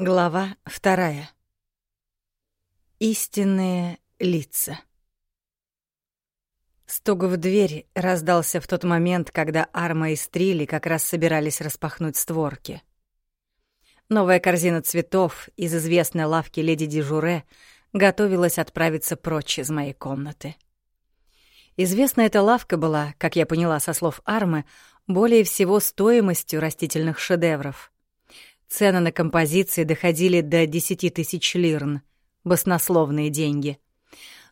Глава вторая. Истинные лица. Стук в дверь раздался в тот момент, когда Арма и Стрили как раз собирались распахнуть створки. Новая корзина цветов из известной лавки леди Дежуре готовилась отправиться прочь из моей комнаты. Известна эта лавка была, как я поняла со слов Армы, более всего стоимостью растительных шедевров. Цены на композиции доходили до 10 тысяч лирн, баснословные деньги.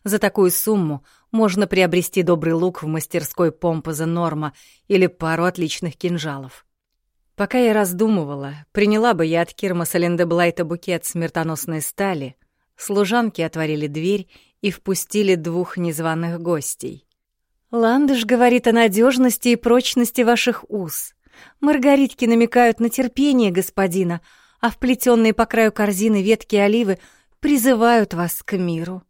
За такую сумму можно приобрести добрый лук в мастерской Помпоза Норма или пару отличных кинжалов. Пока я раздумывала, приняла бы я от Кирмаса Линдеблайта букет смертоносной стали, служанки отворили дверь и впустили двух незваных гостей. Ландыш говорит о надежности и прочности ваших уз. Маргаритки намекают на терпение господина, а вплетенные по краю корзины ветки оливы призывают вас к миру.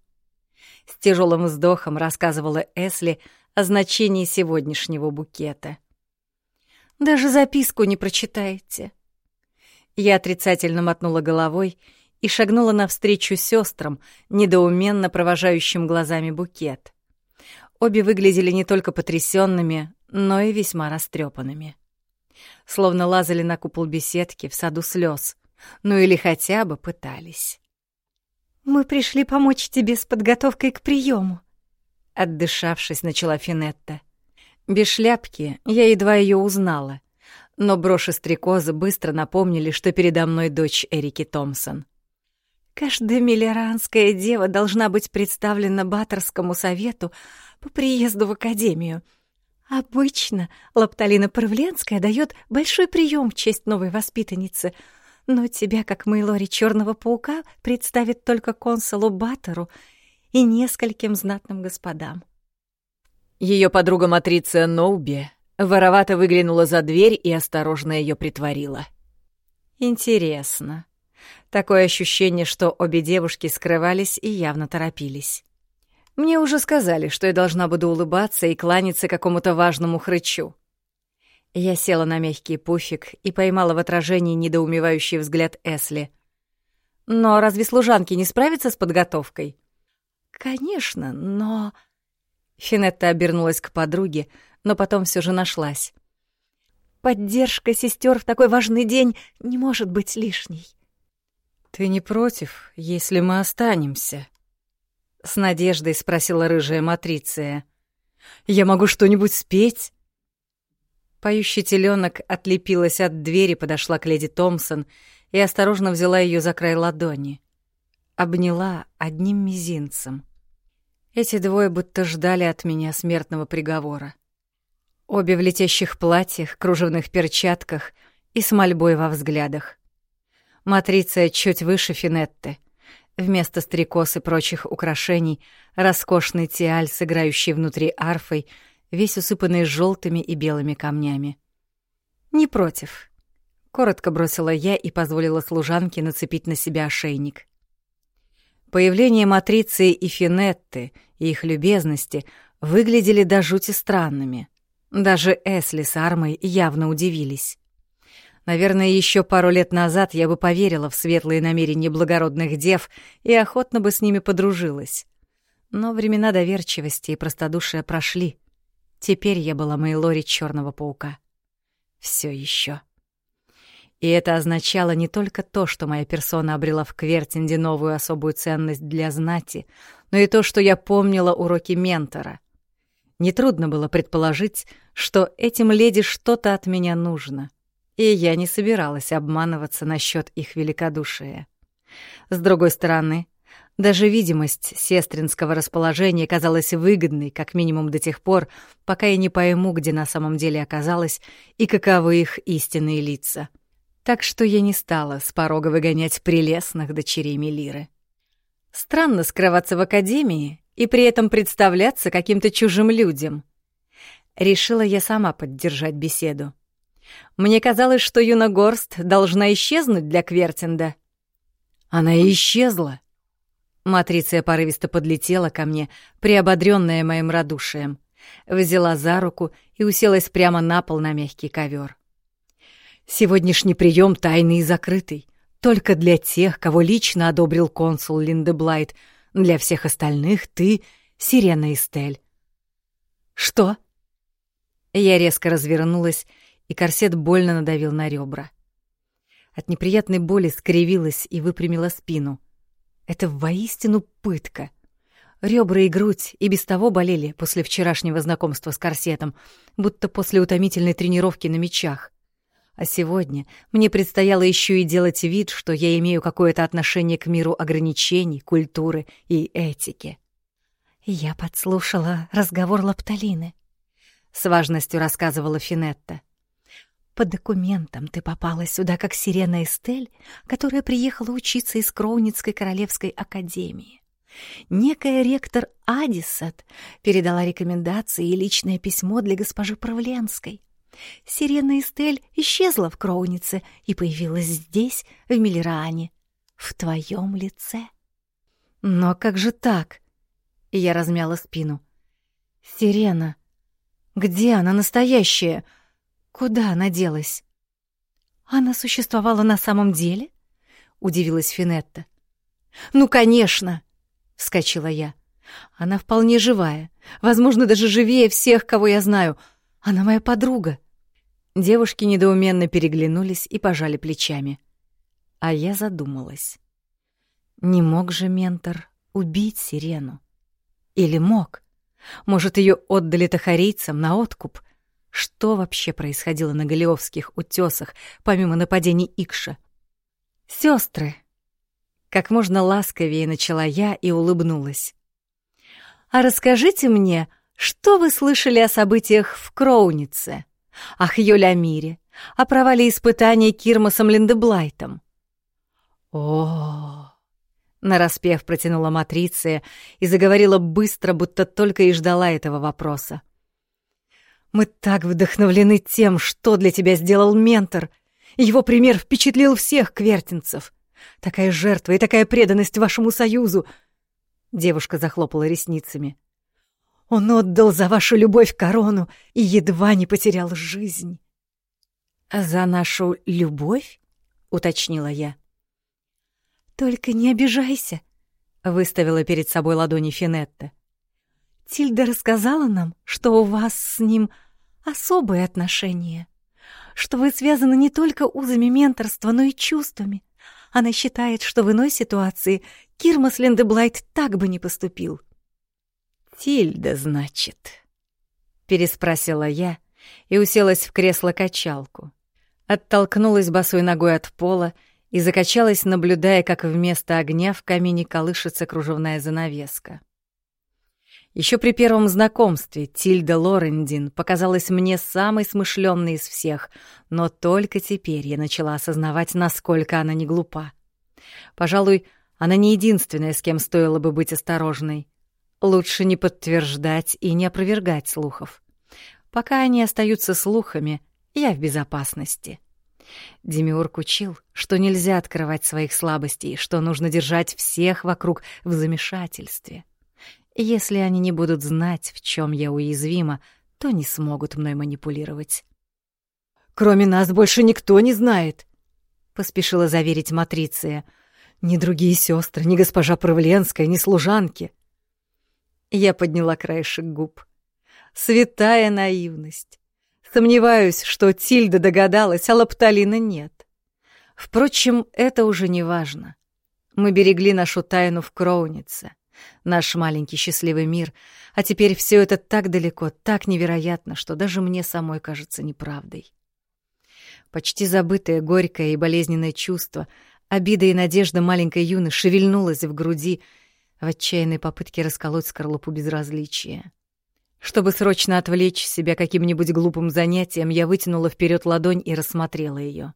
С тяжелым вздохом рассказывала Эсли о значении сегодняшнего букета. Даже записку не прочитаете. Я отрицательно мотнула головой и шагнула навстречу сестрам, недоуменно провожающим глазами букет. Обе выглядели не только потрясенными, но и весьма растрепанными. Словно лазали на купол беседки в саду слез, ну или хотя бы пытались. «Мы пришли помочь тебе с подготовкой к приему», — отдышавшись, начала Финетта. Без шляпки я едва ее узнала, но броши стрекозы быстро напомнили, что передо мной дочь Эрики Томпсон. Каждая миллеранская дева должна быть представлена Баттерскому совету по приезду в академию. Обычно Лапталина Правленская дает большой прием в честь новой воспитанницы, но тебя, как Мейлори Черного Паука, представит только консулу Баттеру и нескольким знатным господам. Ее подруга Матриция Ноуби воровато выглянула за дверь и осторожно ее притворила. Интересно. Такое ощущение, что обе девушки скрывались и явно торопились. Мне уже сказали, что я должна буду улыбаться и кланяться какому-то важному хрычу. Я села на мягкий пуфик и поймала в отражении недоумевающий взгляд Эсли. «Но разве служанки не справятся с подготовкой?» «Конечно, но...» Финетта обернулась к подруге, но потом все же нашлась. «Поддержка сестер в такой важный день не может быть лишней». «Ты не против, если мы останемся?» — с надеждой спросила рыжая Матриция. «Я могу что-нибудь спеть?» Поющий теленок отлепилась от двери, подошла к леди Томпсон и осторожно взяла ее за край ладони. Обняла одним мизинцем. Эти двое будто ждали от меня смертного приговора. Обе в летящих платьях, кружевных перчатках и с мольбой во взглядах. Матриция чуть выше Финетты — Вместо стрекоз и прочих украшений роскошный тиаль, сыграющий внутри арфой, весь усыпанный желтыми и белыми камнями. «Не против», — коротко бросила я и позволила служанке нацепить на себя ошейник. Появление Матриции и Финетты и их любезности выглядели до жути странными. Даже Эсли с Армой явно удивились. Наверное, еще пару лет назад я бы поверила в светлые намерения благородных дев и охотно бы с ними подружилась. Но времена доверчивости и простодушия прошли. Теперь я была Мейлори Черного Паука. Все еще. И это означало не только то, что моя персона обрела в Квертинде новую особую ценность для знати, но и то, что я помнила уроки ментора. Нетрудно было предположить, что этим леди что-то от меня нужно — и я не собиралась обманываться насчет их великодушия. С другой стороны, даже видимость сестринского расположения казалась выгодной, как минимум до тех пор, пока я не пойму, где на самом деле оказалась и каковы их истинные лица. Так что я не стала с порога выгонять прелестных дочерей Мелиры. Странно скрываться в академии и при этом представляться каким-то чужим людям. Решила я сама поддержать беседу. Мне казалось, что Юна Горст должна исчезнуть для Квертинда. Она и исчезла. Матриция порывисто подлетела ко мне, приободрённая моим радушием. Взяла за руку и уселась прямо на пол на мягкий ковер. Сегодняшний прием тайный и закрытый. Только для тех, кого лично одобрил консул Линдеблайт. Для всех остальных ты — Сирена Эстель. «Что?» Я резко развернулась, и корсет больно надавил на ребра. От неприятной боли скривилась и выпрямила спину. Это воистину пытка. Ребра и грудь и без того болели после вчерашнего знакомства с корсетом, будто после утомительной тренировки на мечах. А сегодня мне предстояло еще и делать вид, что я имею какое-то отношение к миру ограничений, культуры и этики. Я подслушала разговор Лапталины. С важностью рассказывала Финетта. По документам ты попала сюда как Сирена Эстель, которая приехала учиться из Кроуницкой Королевской Академии. Некая ректор Адисат передала рекомендации и личное письмо для госпожи Правленской. Сирена Эстель исчезла в Кроунице и появилась здесь, в Миллеране, в твоем лице. Но как же так? я размяла спину. «Сирена! Где она настоящая? Куда она делась?» «Она существовала на самом деле?» — удивилась Финетта. «Ну, конечно!» — вскочила я. «Она вполне живая, возможно, даже живее всех, кого я знаю. Она моя подруга». Девушки недоуменно переглянулись и пожали плечами. А я задумалась. Не мог же ментор убить Сирену? Или мог? Может, ее отдали тахарийцам на откуп? Что вообще происходило на Галиовских утесах, помимо нападений Икша? Сестры! Как можно ласковее начала я и улыбнулась. «А расскажите мне, что вы слышали о событиях в Кроунице? О Хьюлямире? О провале испытания Кирмасом Линдеблайтом?» «О-о-о!» Нараспев протянула Матриция и заговорила быстро, будто только и ждала этого вопроса. «Мы так вдохновлены тем, что для тебя сделал ментор. Его пример впечатлил всех квертинцев. Такая жертва и такая преданность вашему союзу!» Девушка захлопала ресницами. «Он отдал за вашу любовь корону и едва не потерял жизнь». «За нашу любовь?» — уточнила я. «Только не обижайся», — выставила перед собой ладони Финетта. «Тильда рассказала нам, что у вас с ним особые отношения, что вы связаны не только узами менторства, но и чувствами. Она считает, что в иной ситуации Кирмас Линдеблайт так бы не поступил». «Тильда, значит?» — переспросила я и уселась в кресло-качалку. Оттолкнулась босой ногой от пола и закачалась, наблюдая, как вместо огня в камине колышется кружевная занавеска. Еще при первом знакомстве Тильда Лорендин показалась мне самой смышленной из всех, но только теперь я начала осознавать, насколько она не глупа. Пожалуй, она не единственная, с кем стоило бы быть осторожной. Лучше не подтверждать и не опровергать слухов. Пока они остаются слухами, я в безопасности. Демиург учил, что нельзя открывать своих слабостей, что нужно держать всех вокруг в замешательстве. Если они не будут знать, в чем я уязвима, то не смогут мной манипулировать. «Кроме нас больше никто не знает», — поспешила заверить Матриция. «Ни другие сестры, ни госпожа Правленская, ни служанки». Я подняла краешек губ. Святая наивность. Сомневаюсь, что Тильда догадалась, а Лапталина нет. Впрочем, это уже не важно. Мы берегли нашу тайну в Кроунице, наш маленький счастливый мир, а теперь все это так далеко, так невероятно, что даже мне самой кажется неправдой. Почти забытое горькое и болезненное чувство, обида и надежда маленькой юны шевельнулась в груди в отчаянной попытке расколоть скорлупу безразличия. Чтобы срочно отвлечь себя каким-нибудь глупым занятием, я вытянула вперед ладонь и рассмотрела ее.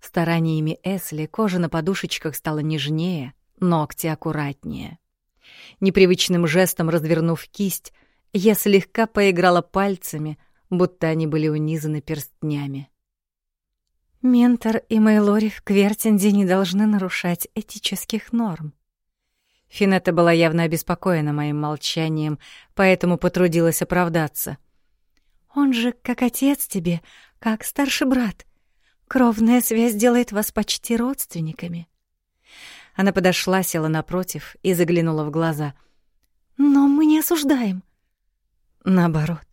Стараниями Эсли кожа на подушечках стала нежнее, ногти аккуратнее. Непривычным жестом развернув кисть, я слегка поиграла пальцами, будто они были унизаны перстнями. «Ментор и Мейлори в Квертинде не должны нарушать этических норм», Финетта была явно обеспокоена моим молчанием, поэтому потрудилась оправдаться. «Он же как отец тебе, как старший брат. Кровная связь делает вас почти родственниками. Она подошла, села напротив и заглянула в глаза. Но мы не осуждаем. Наоборот.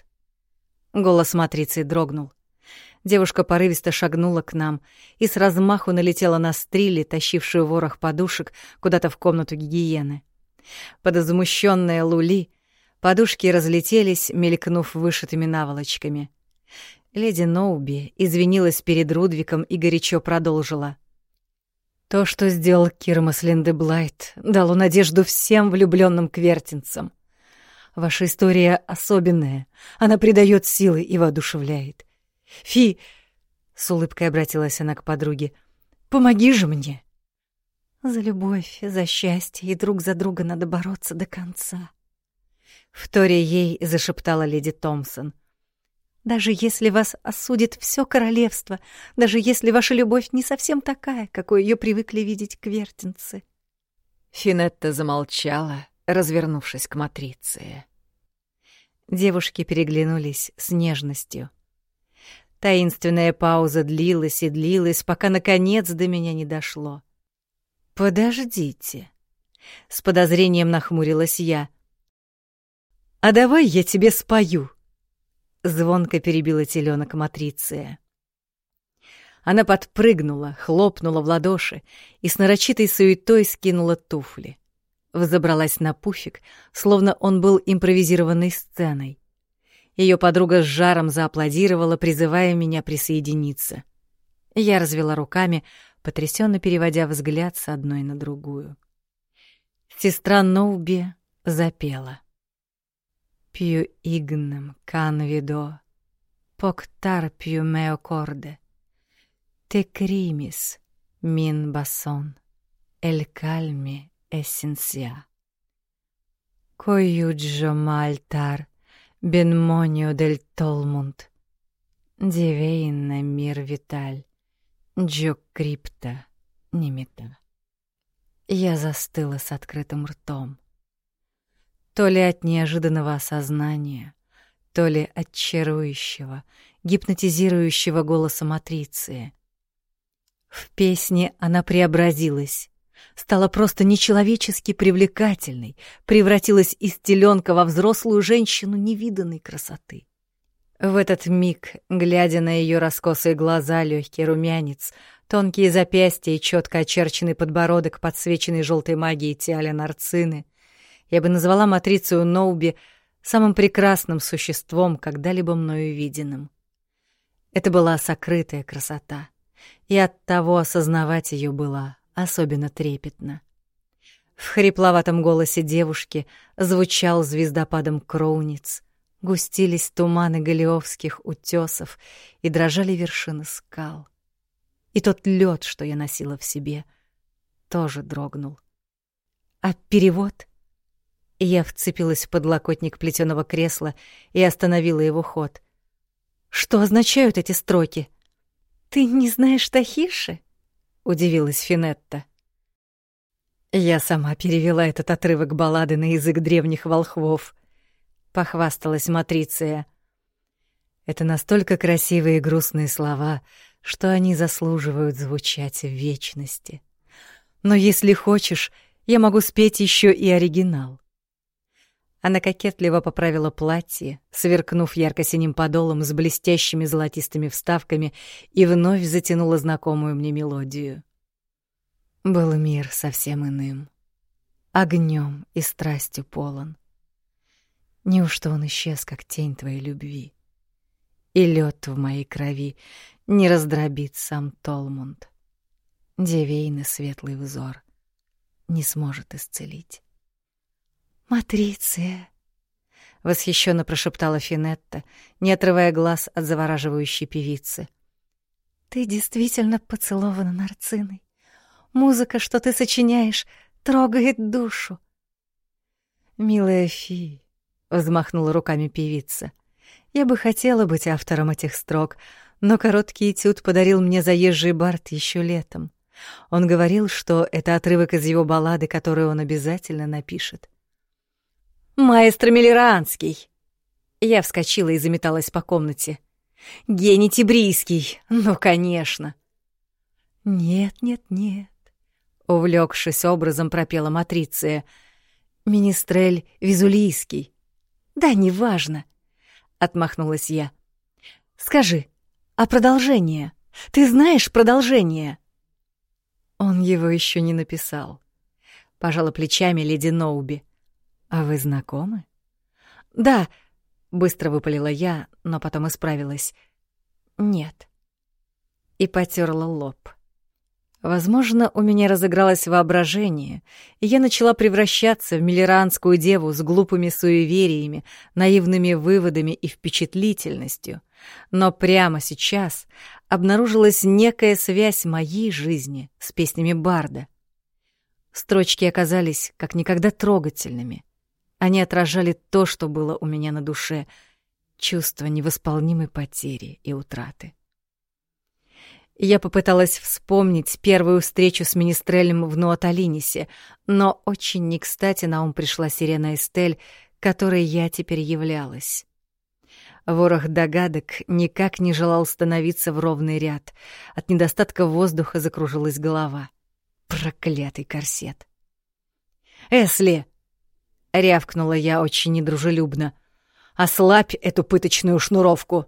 Голос матрицы дрогнул. Девушка порывисто шагнула к нам и с размаху налетела на стрили, тащившую ворох подушек, куда-то в комнату гигиены. Под измущённая Лули подушки разлетелись, мелькнув вышитыми наволочками. Леди Ноуби извинилась перед Рудвиком и горячо продолжила. То, что сделал Кирмас Линдеблайт, дало надежду всем влюбленным квертинцам. Ваша история особенная, она придает силы и воодушевляет. Фи, с улыбкой обратилась она к подруге, помоги же мне. За любовь, за счастье и друг за друга надо бороться до конца. В торе ей зашептала леди Томпсон. Даже если вас осудит все королевство, даже если ваша любовь не совсем такая, какой ее привыкли видеть квертинцы. Финетта замолчала, развернувшись к матрице. Девушки переглянулись с нежностью. Таинственная пауза длилась и длилась, пока наконец до меня не дошло. «Подождите». С подозрением нахмурилась я. «А давай я тебе спою», — звонко перебила теленок Матриция. Она подпрыгнула, хлопнула в ладоши и с нарочитой суетой скинула туфли. Взобралась на пуфик, словно он был импровизированной сценой. Ее подруга с жаром зааплодировала, призывая меня присоединиться. Я развела руками, потрясенно переводя взгляд с одной на другую. Сестра Ноуби запела. «Пью игнем канвидо, поктар пью мео корде, те кримис мин басон, эль кальми esencia. Coiuggio maltar benmonio del Толмунд, Дивейна мир виталь, Джо крипта немета. Я застыла с открытым ртом. То ли от неожиданного осознания, то ли от чарующего, гипнотизирующего голоса Матриции. В песне она преобразилась, стала просто нечеловечески привлекательной, превратилась из теленка во взрослую женщину невиданной красоты. В этот миг, глядя на ее раскосые глаза, легкий румянец, тонкие запястья и четко очерченный подбородок, подсвеченный желтой магией Тиаля Нарцины, я бы назвала матрицию Ноуби самым прекрасным существом, когда-либо мною виденным. Это была сокрытая красота, и от того осознавать ее было особенно трепетно. В хрипловатом голосе девушки звучал звездопадом кроуниц, густились туманы галиовских утесов и дрожали вершины скал. И тот лед, что я носила в себе, тоже дрогнул. А перевод? Я вцепилась в подлокотник плетеного кресла и остановила его ход. Что означают эти строки? Ты не знаешь Тахиши? — удивилась Финетта. «Я сама перевела этот отрывок баллады на язык древних волхвов», — похвасталась Матриция. «Это настолько красивые и грустные слова, что они заслуживают звучать в вечности. Но если хочешь, я могу спеть еще и оригинал». Она кокетливо поправила платье, сверкнув ярко-синим подолом с блестящими золотистыми вставками, и вновь затянула знакомую мне мелодию. Был мир совсем иным, огнем и страстью полон. Неужто он исчез, как тень твоей любви? И лед в моей крови не раздробит сам Толмунд. Девейный светлый взор не сможет исцелить. «Матриция!» — восхищенно прошептала Финетта, не отрывая глаз от завораживающей певицы. «Ты действительно поцелована нарциной. Музыка, что ты сочиняешь, трогает душу». «Милая Фи», — взмахнула руками певица, — «я бы хотела быть автором этих строк, но короткий этюд подарил мне заезжий Барт еще летом. Он говорил, что это отрывок из его баллады, которую он обязательно напишет. «Маэстро Миллеранский!» Я вскочила и заметалась по комнате. «Гений Тибрийский! Ну, конечно!» «Нет, нет, нет», — увлекшись образом, пропела Матриция. «Министрель Визулийский». «Да, неважно», — отмахнулась я. «Скажи, а продолжение? Ты знаешь продолжение?» Он его еще не написал. Пожала плечами леди Ноуби. «А вы знакомы?» «Да», — быстро выпалила я, но потом исправилась. «Нет». И потерла лоб. Возможно, у меня разыгралось воображение, и я начала превращаться в миллеранскую деву с глупыми суевериями, наивными выводами и впечатлительностью. Но прямо сейчас обнаружилась некая связь моей жизни с песнями Барда. Строчки оказались как никогда трогательными. Они отражали то, что было у меня на душе — чувство невосполнимой потери и утраты. Я попыталась вспомнить первую встречу с Министрелем в Нуаталинисе, но очень не кстати на ум пришла сирена Эстель, которой я теперь являлась. Ворох догадок никак не желал становиться в ровный ряд. От недостатка воздуха закружилась голова. Проклятый корсет. «Эсли!» — рявкнула я очень недружелюбно. «Ослабь эту пыточную шнуровку!»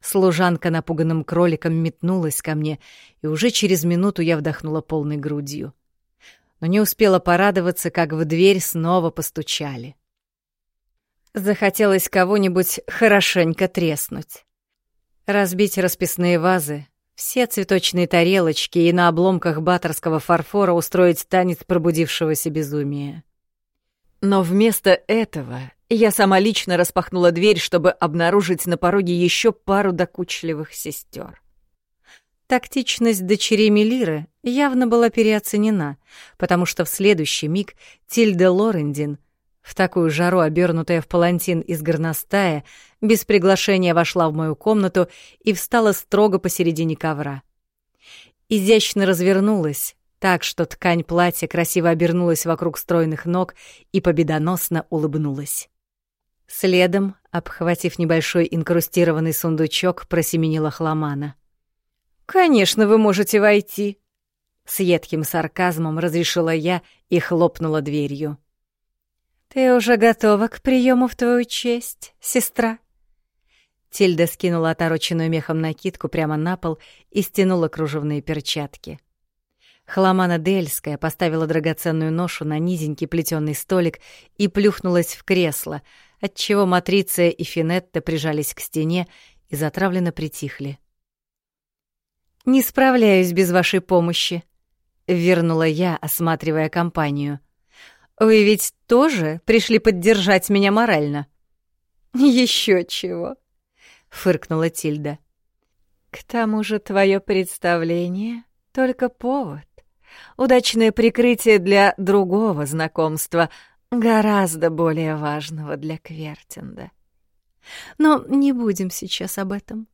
Служанка напуганным кроликом метнулась ко мне, и уже через минуту я вдохнула полной грудью. Но не успела порадоваться, как в дверь снова постучали. Захотелось кого-нибудь хорошенько треснуть. Разбить расписные вазы, все цветочные тарелочки и на обломках баторского фарфора устроить танец пробудившегося безумия. Но вместо этого я сама лично распахнула дверь, чтобы обнаружить на пороге еще пару докучливых сестер. Тактичность дочерей Мелиры явно была переоценена, потому что в следующий миг Тильда Лорендин, в такую жару обернутая в палантин из горностая, без приглашения вошла в мою комнату и встала строго посередине ковра. Изящно развернулась, так что ткань платья красиво обернулась вокруг стройных ног и победоносно улыбнулась. Следом, обхватив небольшой инкрустированный сундучок, просеменила хламана. «Конечно, вы можете войти!» С едким сарказмом разрешила я и хлопнула дверью. «Ты уже готова к приему в твою честь, сестра?» Тильда скинула отороченную мехом накидку прямо на пол и стянула кружевные перчатки. Хламана Дельская поставила драгоценную ношу на низенький плетёный столик и плюхнулась в кресло — отчего Матриция и Финетта прижались к стене и затравленно притихли. «Не справляюсь без вашей помощи», — вернула я, осматривая компанию. «Вы ведь тоже пришли поддержать меня морально?» «Еще чего», — фыркнула Тильда. «К тому же твое представление — только повод, удачное прикрытие для другого знакомства — гораздо более важного для Квертинда. Но не будем сейчас об этом.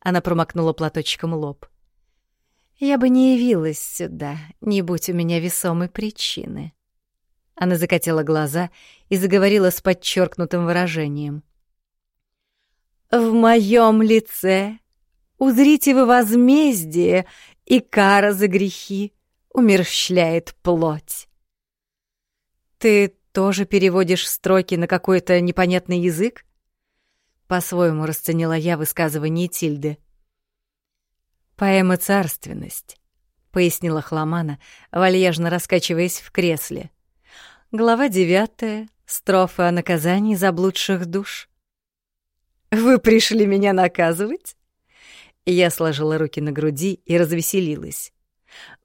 Она промокнула платочком лоб. Я бы не явилась сюда, не будь у меня весомой причины. Она закатила глаза и заговорила с подчеркнутым выражением. В моем лице узрите вы возмездие, и кара за грехи умерщвляет плоть. Ты тоже переводишь строки на какой-то непонятный язык? По-своему расценила я высказывание Тильды. Поэма «Царственность», — пояснила Хламана, вальяжно раскачиваясь в кресле. Глава девятая, строфа о наказании заблудших душ. «Вы пришли меня наказывать?» Я сложила руки на груди и развеселилась.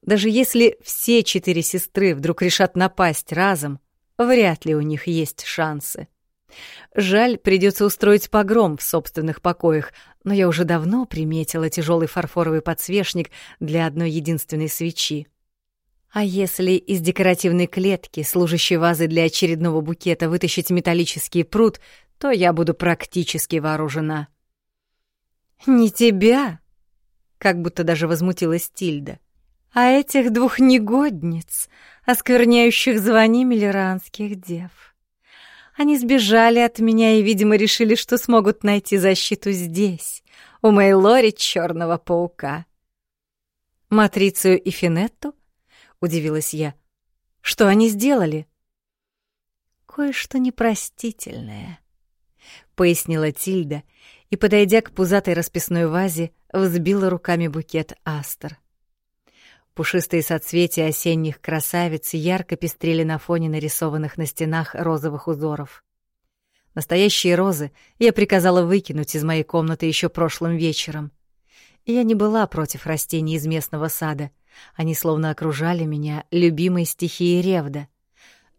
Даже если все четыре сестры вдруг решат напасть разом, вряд ли у них есть шансы. Жаль, придется устроить погром в собственных покоях, но я уже давно приметила тяжелый фарфоровый подсвечник для одной единственной свечи. А если из декоративной клетки, служащей вазой для очередного букета, вытащить металлический пруд, то я буду практически вооружена. «Не тебя!» — как будто даже возмутилась Тильда. «А этих двух негодниц, оскверняющих званий миллеранских дев. Они сбежали от меня и, видимо, решили, что смогут найти защиту здесь, у Мейлори Черного Паука. Матрицию и Финетту? Удивилась я. Что они сделали? Кое-что непростительное, пояснила Тильда и, подойдя к пузатой расписной вазе, взбила руками букет астр. Пушистые соцветия осенних красавиц ярко пестрели на фоне нарисованных на стенах розовых узоров. Настоящие розы я приказала выкинуть из моей комнаты еще прошлым вечером. Я не была против растений из местного сада. Они словно окружали меня любимой стихией ревда.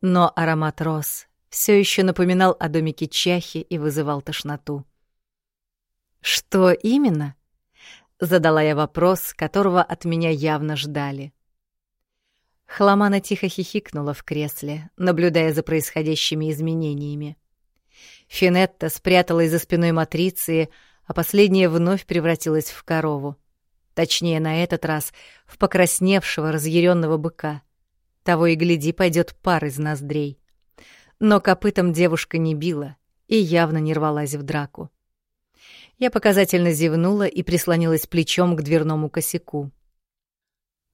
Но аромат роз все еще напоминал о домике Чахи и вызывал тошноту. «Что именно?» — задала я вопрос, которого от меня явно ждали. Хламана тихо хихикнула в кресле, наблюдая за происходящими изменениями. Финетта спряталась за спиной Матриции, а последняя вновь превратилась в корову. Точнее, на этот раз в покрасневшего, разъяренного быка. Того и гляди, пойдет пар из ноздрей. Но копытом девушка не била и явно не рвалась в драку. Я показательно зевнула и прислонилась плечом к дверному косяку.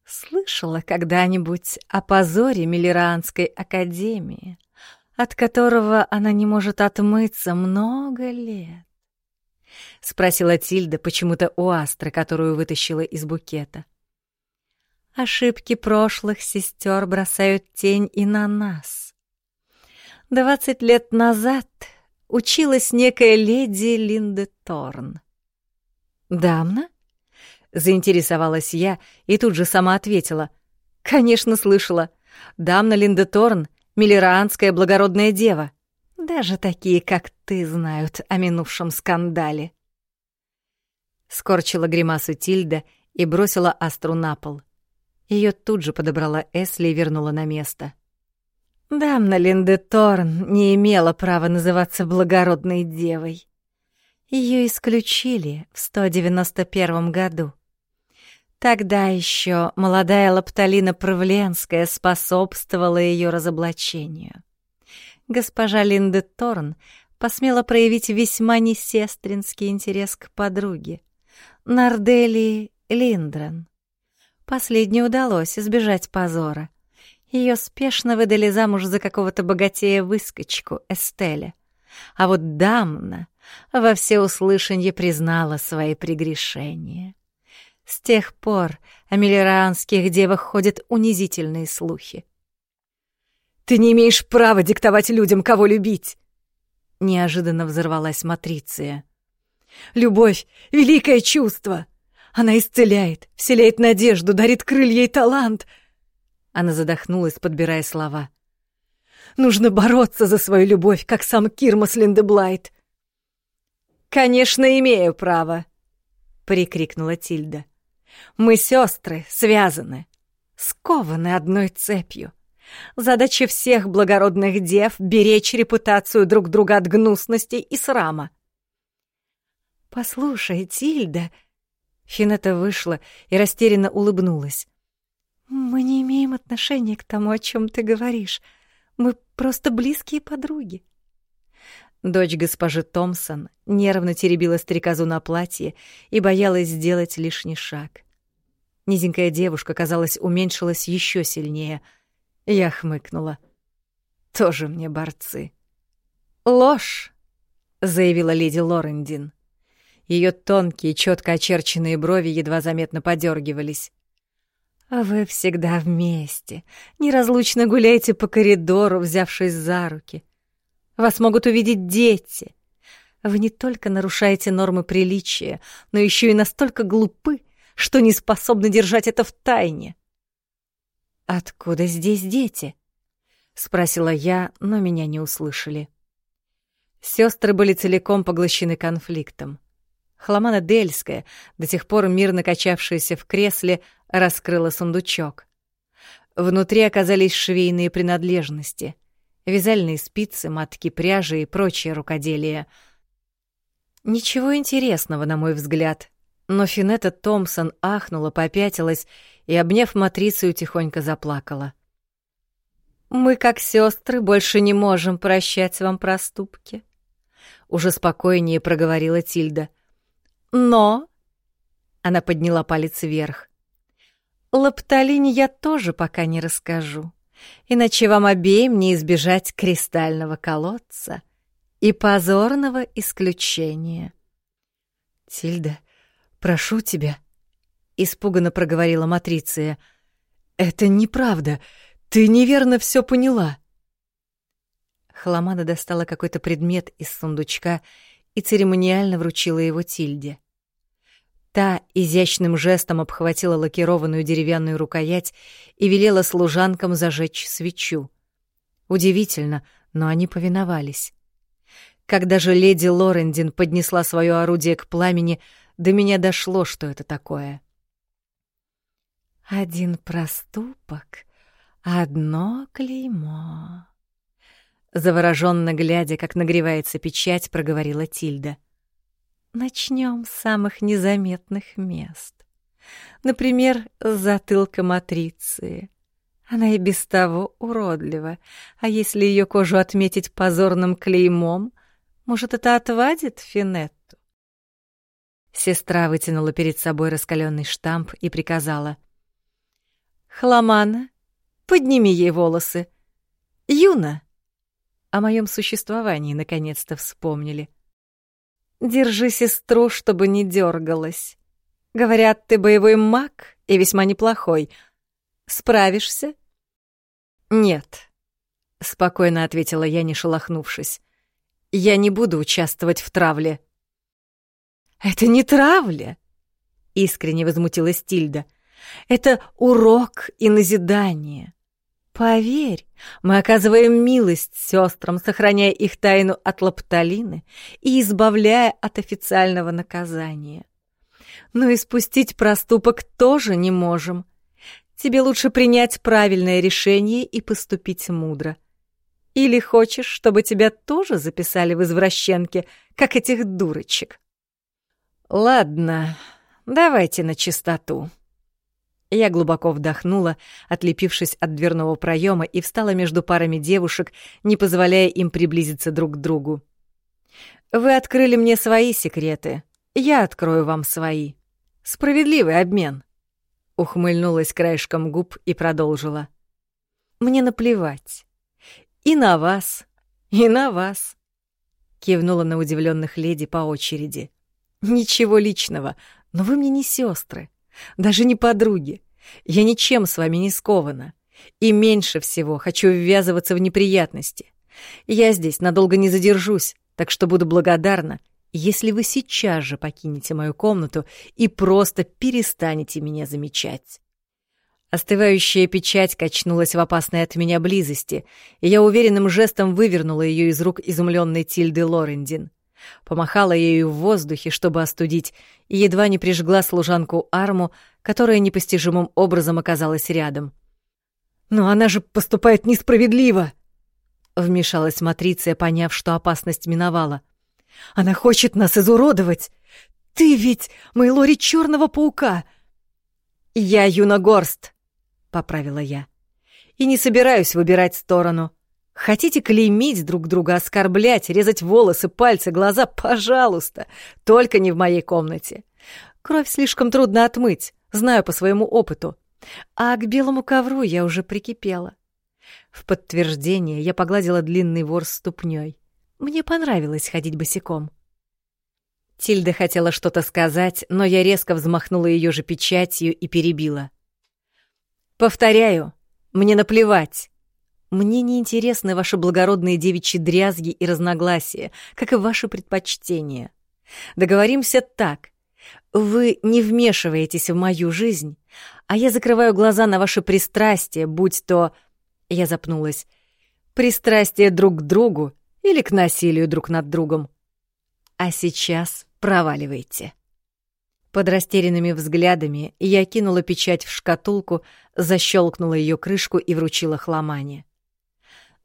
«Слышала когда-нибудь о позоре Миллеранской академии?» от которого она не может отмыться много лет? — спросила Тильда почему-то у Астры, которую вытащила из букета. Ошибки прошлых сестер бросают тень и на нас. Двадцать лет назад училась некая леди Линде Торн. «Дамна?» — заинтересовалась я и тут же сама ответила. «Конечно, слышала. Дамна Линде Торн миллеранская благородная дева. Даже такие, как ты, знают о минувшем скандале. Скорчила гримасу Тильда и бросила Астру на пол. Ее тут же подобрала Эсли и вернула на место. Дамна Линде Торн не имела права называться благородной девой. Ее исключили в 191 году. Тогда еще молодая Лапталина Правленская способствовала ее разоблачению. Госпожа Линде Торн посмела проявить весьма несестринский интерес к подруге, Нарделии Линдрен. Последней удалось избежать позора. Ее спешно выдали замуж за какого-то богатея-выскочку Эстеля. А вот Дамна во всеуслышанье признала свои прегрешения. С тех пор о миллеранских девах ходят унизительные слухи. «Ты не имеешь права диктовать людям, кого любить!» Неожиданно взорвалась Матриция. «Любовь — великое чувство! Она исцеляет, вселяет надежду, дарит крылья и талант!» Она задохнулась, подбирая слова. «Нужно бороться за свою любовь, как сам Кирмас Линдеблайт!» «Конечно, имею право!» — прикрикнула Тильда. Мы сестры, связаны, скованы одной цепью. Задача всех благородных дев — беречь репутацию друг друга от гнусности и срама. «Послушай, Тильда...» Финета вышла и растерянно улыбнулась. «Мы не имеем отношения к тому, о чем ты говоришь. Мы просто близкие подруги». Дочь госпожи Томпсон нервно теребила стрекозу на платье и боялась сделать лишний шаг. Низенькая девушка, казалось, уменьшилась еще сильнее. Я хмыкнула. Тоже мне борцы. «Ложь!» — заявила леди Лорендин. Ее тонкие, четко очерченные брови едва заметно подергивались. «А вы всегда вместе, неразлучно гуляете по коридору, взявшись за руки. Вас могут увидеть дети. Вы не только нарушаете нормы приличия, но еще и настолько глупы, что не способны держать это в тайне. «Откуда здесь дети?» — спросила я, но меня не услышали. Сестры были целиком поглощены конфликтом. Хламана Дельская, до сих пор мирно качавшаяся в кресле, раскрыла сундучок. Внутри оказались швейные принадлежности, вязальные спицы, матки пряжи и прочее рукоделие. Ничего интересного, на мой взгляд, но Финетта Томпсон ахнула, попятилась и, обняв Матрицию, тихонько заплакала. «Мы, как сестры, больше не можем прощать вам проступки», — уже спокойнее проговорила Тильда. «Но...» — она подняла палец вверх. Лапталине я тоже пока не расскажу, иначе вам обеим не избежать кристального колодца и позорного исключения. «Тильда, прошу тебя», — испуганно проговорила Матриция. «Это неправда. Ты неверно все поняла». Хламада достала какой-то предмет из сундучка и церемониально вручила его Тильде. Та изящным жестом обхватила лакированную деревянную рукоять и велела служанкам зажечь свечу. Удивительно, но они повиновались. Когда же леди Лорендин поднесла свое орудие к пламени, до меня дошло, что это такое. «Один проступок, одно клеймо», Завороженно глядя, как нагревается печать, проговорила Тильда. Начнем с самых незаметных мест. Например, затылка матрицы. Она и без того уродлива, а если ее кожу отметить позорным клеймом, может, это отвадит Финетту? Сестра вытянула перед собой раскаленный штамп и приказала. «Хламана, подними ей волосы. Юна!» о моем существовании наконец-то вспомнили. Держи сестру, чтобы не дергалась. Говорят, ты боевой маг и весьма неплохой. Справишься? Нет, спокойно ответила я, не шелохнувшись. Я не буду участвовать в травле. Это не травля, искренне возмутилась Тильда. Это урок и назидание. Поверь, мы оказываем милость сестрам, сохраняя их тайну от лапталины и избавляя от официального наказания. Но и спустить проступок тоже не можем. Тебе лучше принять правильное решение и поступить мудро. Или хочешь, чтобы тебя тоже записали в извращенке, как этих дурочек? Ладно, давайте на чистоту. Я глубоко вдохнула, отлепившись от дверного проема, и встала между парами девушек, не позволяя им приблизиться друг к другу. «Вы открыли мне свои секреты, я открою вам свои. Справедливый обмен», — ухмыльнулась краешком губ и продолжила. «Мне наплевать. И на вас, и на вас», — кивнула на удивленных леди по очереди. «Ничего личного, но вы мне не сестры даже не подруги. Я ничем с вами не скована. И меньше всего хочу ввязываться в неприятности. Я здесь надолго не задержусь, так что буду благодарна, если вы сейчас же покинете мою комнату и просто перестанете меня замечать. Остывающая печать качнулась в опасной от меня близости, и я уверенным жестом вывернула ее из рук изумленной Тильды Лорендин помахала ею в воздухе, чтобы остудить, и едва не прижгла служанку Арму, которая непостижимым образом оказалась рядом. «Но она же поступает несправедливо!» Вмешалась Матриция, поняв, что опасность миновала. «Она хочет нас изуродовать! Ты ведь Мейлори Черного Паука!» «Я Юна Горст!» — поправила я. «И не собираюсь выбирать сторону. Хотите клеймить друг друга, оскорблять, резать волосы, пальцы, глаза? Пожалуйста, только не в моей комнате. Кровь слишком трудно отмыть, знаю по своему опыту. А к белому ковру я уже прикипела. В подтверждение я погладила длинный ворс ступней. Мне понравилось ходить босиком. Тильда хотела что-то сказать, но я резко взмахнула ее же печатью и перебила. «Повторяю, мне наплевать. Мне не интересны ваши благородные девичьи дрязги и разногласия, как и ваши предпочтения. Договоримся так. Вы не вмешиваетесь в мою жизнь, а я закрываю глаза на ваши пристрастия, будь то... Я запнулась. Пристрастие друг к другу или к насилию друг над другом. А сейчас проваливайте. Под растерянными взглядами я кинула печать в шкатулку, защелкнула ее крышку и вручила хламане.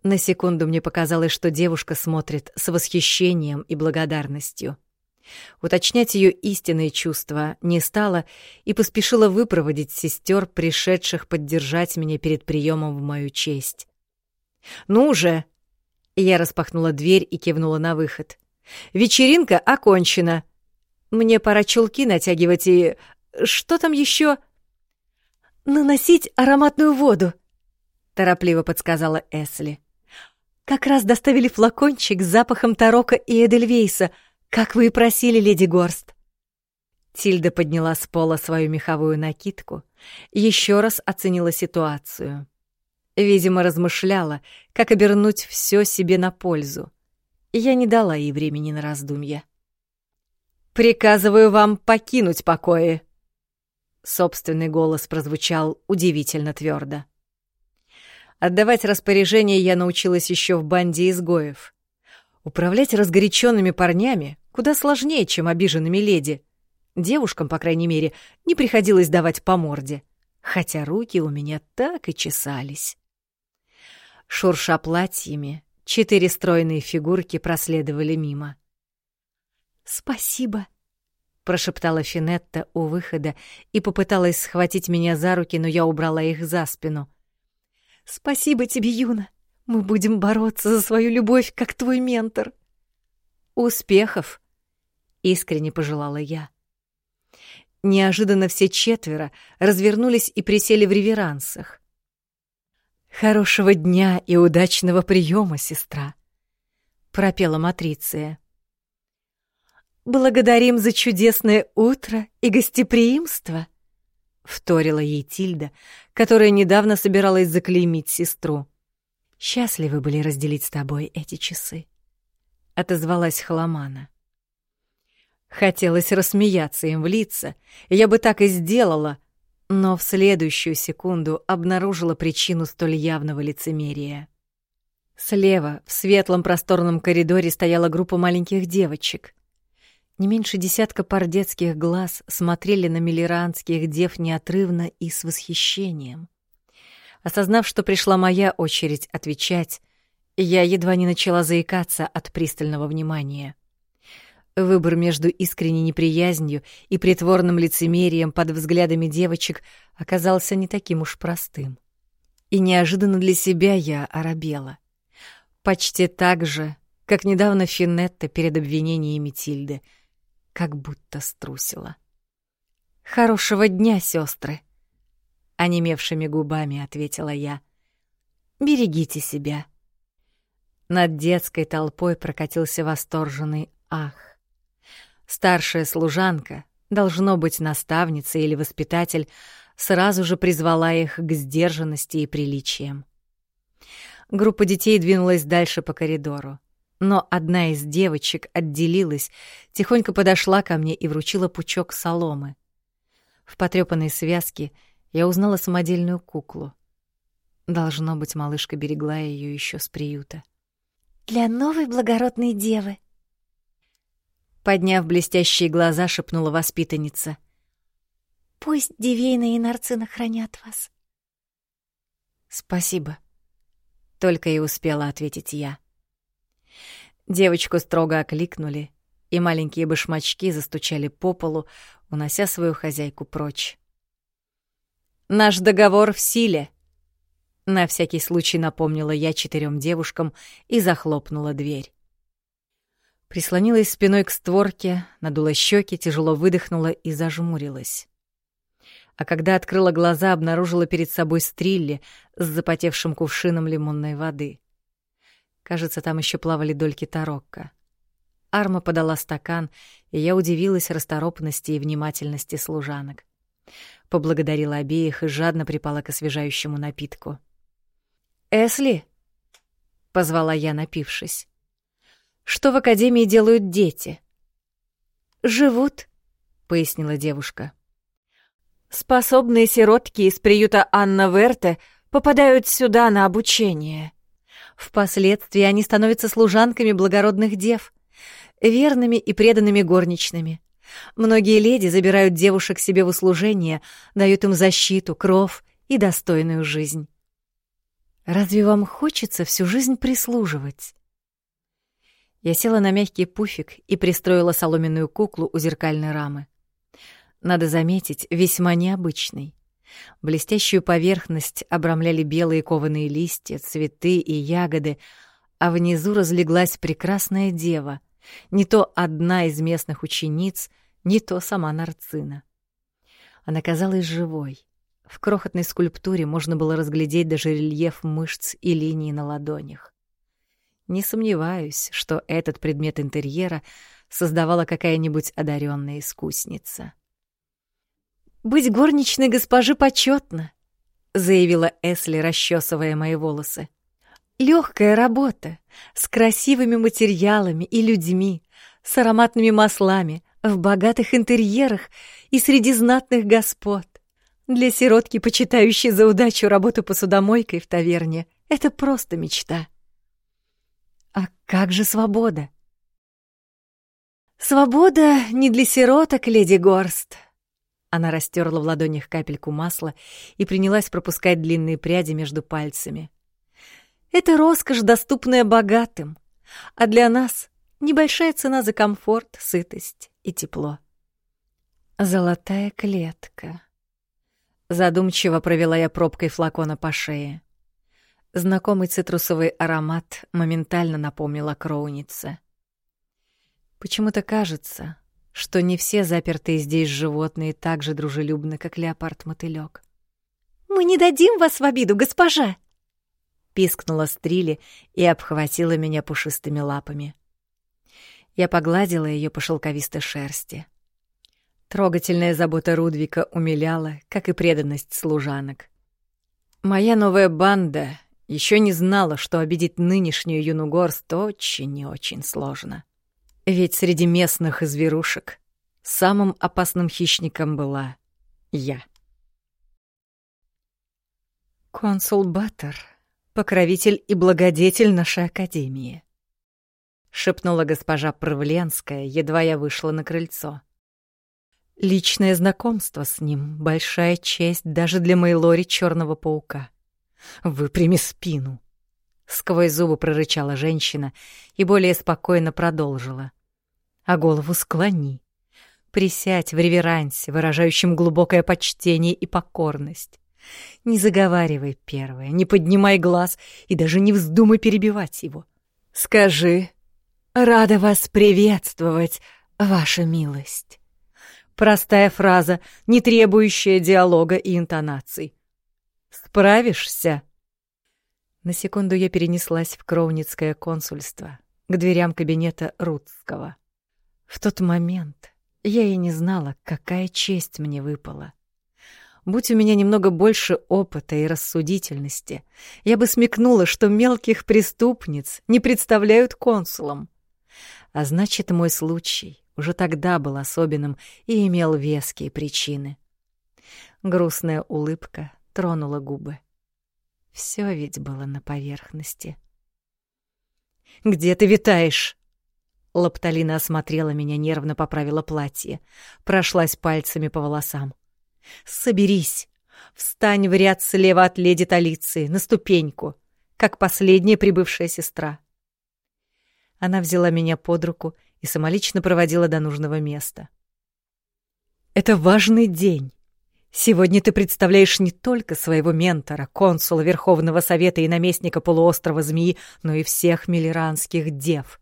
На секунду мне показалось, что девушка смотрит с восхищением и благодарностью. Уточнять ее истинные чувства не стала и поспешила выпроводить сестер, пришедших поддержать меня перед приемом в мою честь. «Ну же!» Я распахнула дверь и кивнула на выход. «Вечеринка окончена. Мне пора чулки натягивать и... Что там еще? наносить ароматную воду», — торопливо подсказала Эсли. «Как раз доставили флакончик с запахом тарока и эдельвейса, как вы и просили, леди Горст». Тильда подняла с пола свою меховую накидку, еще раз оценила ситуацию. Видимо, размышляла, как обернуть все себе на пользу. Я не дала ей времени на раздумья. «Приказываю вам покинуть покои!» Собственный голос прозвучал удивительно твердо. Отдавать распоряжение я научилась еще в банде изгоев. Управлять разгоряченными парнями куда сложнее, чем обиженными леди. Девушкам, по крайней мере, не приходилось давать по морде, хотя руки у меня так и чесались. Шурша платьями, четыре стройные фигурки проследовали мимо. «Спасибо», — прошептала Финетта у выхода и попыталась схватить меня за руки, но я убрала их за спину. «Спасибо тебе, Юна. Мы будем бороться за свою любовь, как твой ментор». «Успехов!» — искренне пожелала я. Неожиданно все четверо развернулись и присели в реверансах. «Хорошего дня и удачного приема, сестра!» — пропела Матриция. «Благодарим за чудесное утро и гостеприимство», — вторила ей Тильда, которая недавно собиралась заклеймить сестру. «Счастливы были разделить с тобой эти часы», — отозвалась Халамана. Хотелось рассмеяться им в лица, я бы так и сделала, но в следующую секунду обнаружила причину столь явного лицемерия. Слева, в светлом просторном коридоре, стояла группа маленьких девочек. Не меньше десятка пар детских глаз смотрели на миллеранских дев неотрывно и с восхищением. Осознав, что пришла моя очередь отвечать, я едва не начала заикаться от пристального внимания. Выбор между искренней неприязнью и притворным лицемерием под взглядами девочек оказался не таким уж простым. И неожиданно для себя я оробела. Почти так же, как недавно Финетта перед обвинениями Тильды — как будто струсила. «Хорошего дня, сестры!» — онемевшими губами ответила я. «Берегите себя!» Над детской толпой прокатился восторженный «ах». Старшая служанка, должно быть наставница или воспитатель, сразу же призвала их к сдержанности и приличиям. Группа детей двинулась дальше по коридору но одна из девочек отделилась, тихонько подошла ко мне и вручила пучок соломы. В потрёпанной связке я узнала самодельную куклу. Должно быть, малышка берегла её ещё с приюта. «Для новой благородной девы», Подняв блестящие глаза, шепнула воспитанница. «Пусть Дивейна и Нарцина хранят вас». «Спасибо», — только и успела ответить я. Девочку строго окликнули, и маленькие башмачки застучали по полу, унося свою хозяйку прочь. «Наш договор в силе!» На всякий случай напомнила я четырем девушкам и захлопнула дверь. Прислонилась спиной к створке, надула щеки, тяжело выдохнула и зажмурилась. А когда открыла глаза, обнаружила перед собой стрилли с запотевшим кувшином лимонной воды. Кажется, там еще плавали дольки тарокко. Арма подала стакан, и я удивилась расторопности и внимательности служанок. Поблагодарила обеих и жадно припала к освежающему напитку. «Эсли!» — позвала я, напившись. «Что в академии делают дети?» «Живут», — пояснила девушка. «Способные сиротки из приюта Анна Верте попадают сюда на обучение». Впоследствии они становятся служанками благородных дев, верными и преданными горничными. Многие леди забирают девушек себе в услужение, дают им защиту, кров и достойную жизнь. Разве вам хочется всю жизнь прислуживать? Я села на мягкий пуфик и пристроила соломенную куклу у зеркальной рамы. Надо заметить, весьма необычный. Блестящую поверхность обрамляли белые кованые листья, цветы и ягоды, а внизу разлеглась прекрасная дева, не то одна из местных учениц, не то сама Нарцина. Она казалась живой, В крохотной скульптуре можно было разглядеть даже рельеф мышц и линий на ладонях. Не сомневаюсь, что этот предмет интерьера создавала какая-нибудь одаренная искусница. «Быть горничной госпожи почетно, заявила Эсли, расчесывая мои волосы. Легкая работа, с красивыми материалами и людьми, с ароматными маслами, в богатых интерьерах и среди знатных господ. Для сиротки, почитающей за удачу работу посудомойкой в таверне, это просто мечта. А как же свобода? Свобода не для сироток, леди Горст. Она растерла в ладонях капельку масла и принялась пропускать длинные пряди между пальцами. Это роскошь, доступная богатым, а для нас небольшая цена за комфорт, сытость и тепло. Золотая клетка. Задумчиво провела я пробкой флакона по шее. Знакомый цитрусовый аромат моментально напомнил о кроунице. Почему-то кажется, что не все запертые здесь животные так же дружелюбны, как леопард-мотылёк. «Мы не дадим вас в обиду, госпожа!» Пискнула Стрили и обхватила меня пушистыми лапами. Я погладила ее по шелковистой шерсти. Трогательная забота Рудвика умиляла, как и преданность служанок. Моя новая банда еще не знала, что обидеть нынешнюю Юнугорст очень и очень сложно. Ведь среди местных зверушек самым опасным хищником была я. «Консул Баттер, покровитель и благодетель нашей Академии», — шепнула госпожа Правленская, едва я вышла на крыльцо. Личное знакомство с ним — большая честь даже для Мейлори Черного Паука. Выпрями спину. Сквозь зубы прорычала женщина и более спокойно продолжила. А голову склони. Присядь в реверансе, выражающем глубокое почтение и покорность. Не заговаривай первое, не поднимай глаз и даже не вздумай перебивать его. Скажи «Рада вас приветствовать, ваша милость». Простая фраза, не требующая диалога и интонаций. «Справишься?» На секунду я перенеслась в Кровницкое консульство, к дверям кабинета Рудского. В тот момент я и не знала, какая честь мне выпала. Будь у меня немного больше опыта и рассудительности, я бы смекнула, что мелких преступниц не представляют консулом. А значит, мой случай уже тогда был особенным и имел веские причины. Грустная улыбка тронула губы. Все ведь было на поверхности. «Где ты витаешь?» Лапталина осмотрела меня, нервно поправила платье, прошлась пальцами по волосам. «Соберись! Встань в ряд слева от леди Талиции, на ступеньку, как последняя прибывшая сестра». Она взяла меня под руку и самолично проводила до нужного места. «Это важный день. Сегодня ты представляешь не только своего ментора, консула Верховного Совета и наместника полуострова Змеи, но и всех милеранских дев».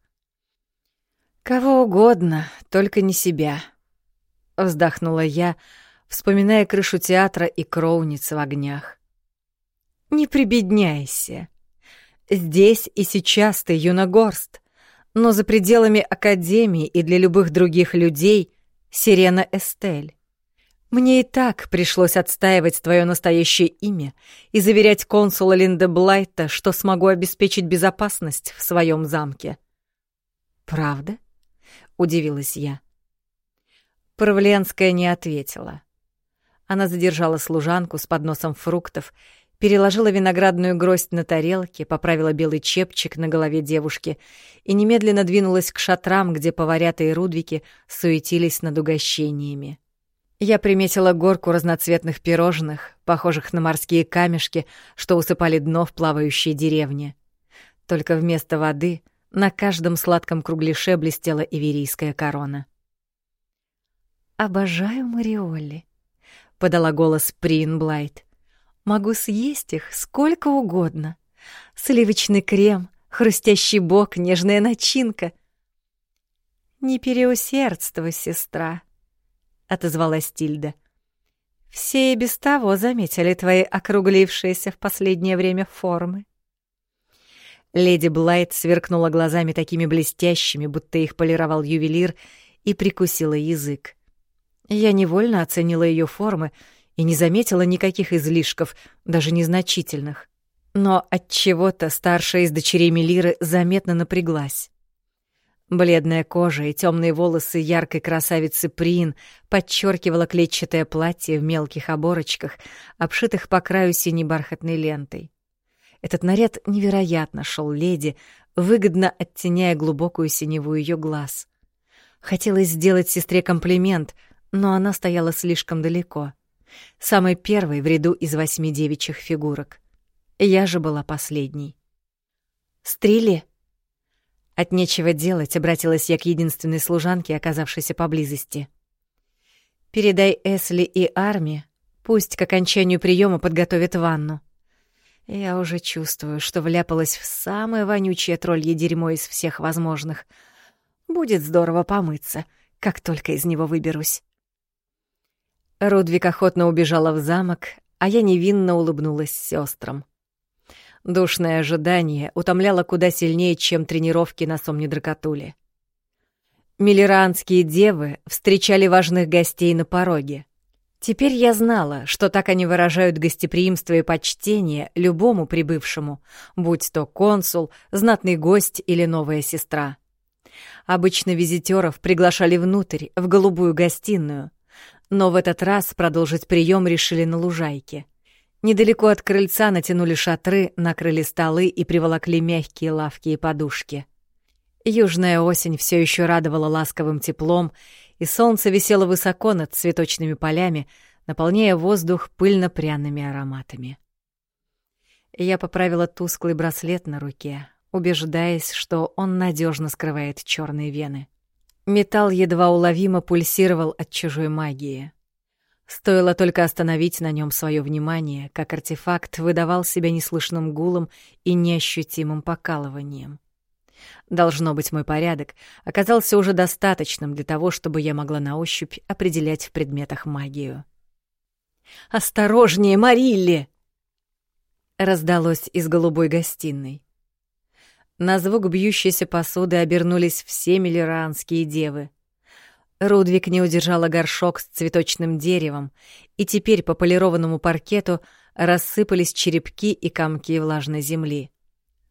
«Кого угодно, только не себя», — вздохнула я, вспоминая крышу театра и кроуниц в огнях. «Не прибедняйся. Здесь и сейчас ты юногорст, но за пределами Академии и для любых других людей — Сирена Эстель. Мне и так пришлось отстаивать твое настоящее имя и заверять консула Линда Блайта, что смогу обеспечить безопасность в своем замке. «Правда?» — удивилась я. Правленская не ответила. Она задержала служанку с подносом фруктов переложила виноградную гроздь на тарелке, поправила белый чепчик на голове девушки и немедленно двинулась к шатрам, где поварята и рудвики суетились над угощениями. Я приметила горку разноцветных пирожных, похожих на морские камешки, что усыпали дно в плавающей деревне. Только вместо воды на каждом сладком кругляше блестела иверийская корона. «Обожаю Мариолли», — подала голос Прин Блайт. Могу съесть их сколько угодно. Сливочный крем, хрустящий бок, нежная начинка. «Не переусердствуй, сестра», — отозвалась Тильда. Все и без того заметили твои округлившиеся в последнее время формы. Леди Блайт сверкнула глазами такими блестящими, будто их полировал ювелир, и прикусила язык. Я невольно оценила ее формы и не заметила никаких излишков, даже незначительных. Но от чего-то старшая из дочерей Мелиры заметно напряглась. Бледная кожа и темные волосы яркой красавицы Прин подчеркивала клетчатое платье в мелких оборочках, обшитых по краю синей бархатной лентой. Этот наряд невероятно шел леди, выгодно оттеняя глубокую синеву ее глаз. Хотелось сделать сестре комплимент, но она стояла слишком далеко. Самой первой в ряду из восьми девичьих фигурок. Я же была последней. «Стрели?» От нечего делать обратилась я к единственной служанке, оказавшейся поблизости. «Передай Эсли и Арми, пусть к окончанию приема подготовят ванну. Я уже чувствую, что вляпалась в самое вонючее троллье дерьмо из всех возможных. Будет здорово помыться, как только из него выберусь». Рудвик охотно убежала в замок, а я невинно улыбнулась сестрам. Душное ожидание утомляло куда сильнее, чем тренировки на Сомнидракатуле. Миллеранские девы встречали важных гостей на пороге. Теперь я знала, что так они выражают гостеприимство и почтение любому прибывшему, будь то консул, знатный гость или новая сестра. Обычно визитеров приглашали внутрь, в голубую гостиную, но в этот раз продолжить прием решили на лужайке. Недалеко от крыльца натянули шатры, накрыли столы и приволокли мягкие лавки и подушки. Южная осень все еще радовала ласковым теплом, и солнце висело высоко над цветочными полями, наполняя воздух пыльно-пряными ароматами. Я поправила тусклый браслет на руке, убеждаясь, что он надежно скрывает черные вены. Металл едва уловимо пульсировал от чужой магии. Стоило только остановить на нем свое внимание, как артефакт выдавал себя неслышным гулом и неощутимым покалыванием. Должно быть, мой порядок оказался уже достаточным для того, чтобы я могла на ощупь определять в предметах магию. «Осторожнее, Марилли!» раздалось из голубой гостиной. На звук бьющейся посуды обернулись все миллеранские девы. Рудвик не удержала горшок с цветочным деревом, и теперь по полированному паркету рассыпались черепки и комки влажной земли.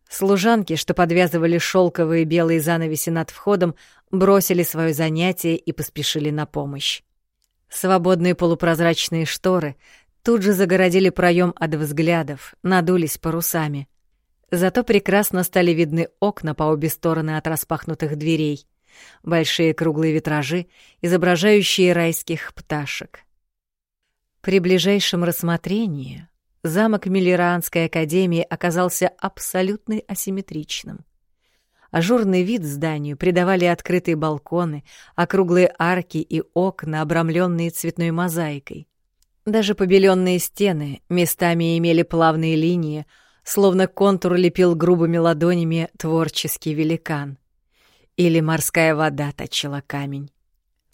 Служанки, что подвязывали шелковые белые занавеси над входом, бросили свое занятие и поспешили на помощь. Свободные полупрозрачные шторы тут же загородили проем от взглядов, надулись парусами. Зато прекрасно стали видны окна по обе стороны от распахнутых дверей — большие круглые витражи, изображающие райских пташек. При ближайшем рассмотрении замок Миллеранской академии оказался абсолютно асимметричным. Ажурный вид зданию придавали открытые балконы, округлые арки и окна, обрамленные цветной мозаикой. Даже побеленные стены местами имели плавные линии, словно контур лепил грубыми ладонями творческий великан или морская вода точила камень.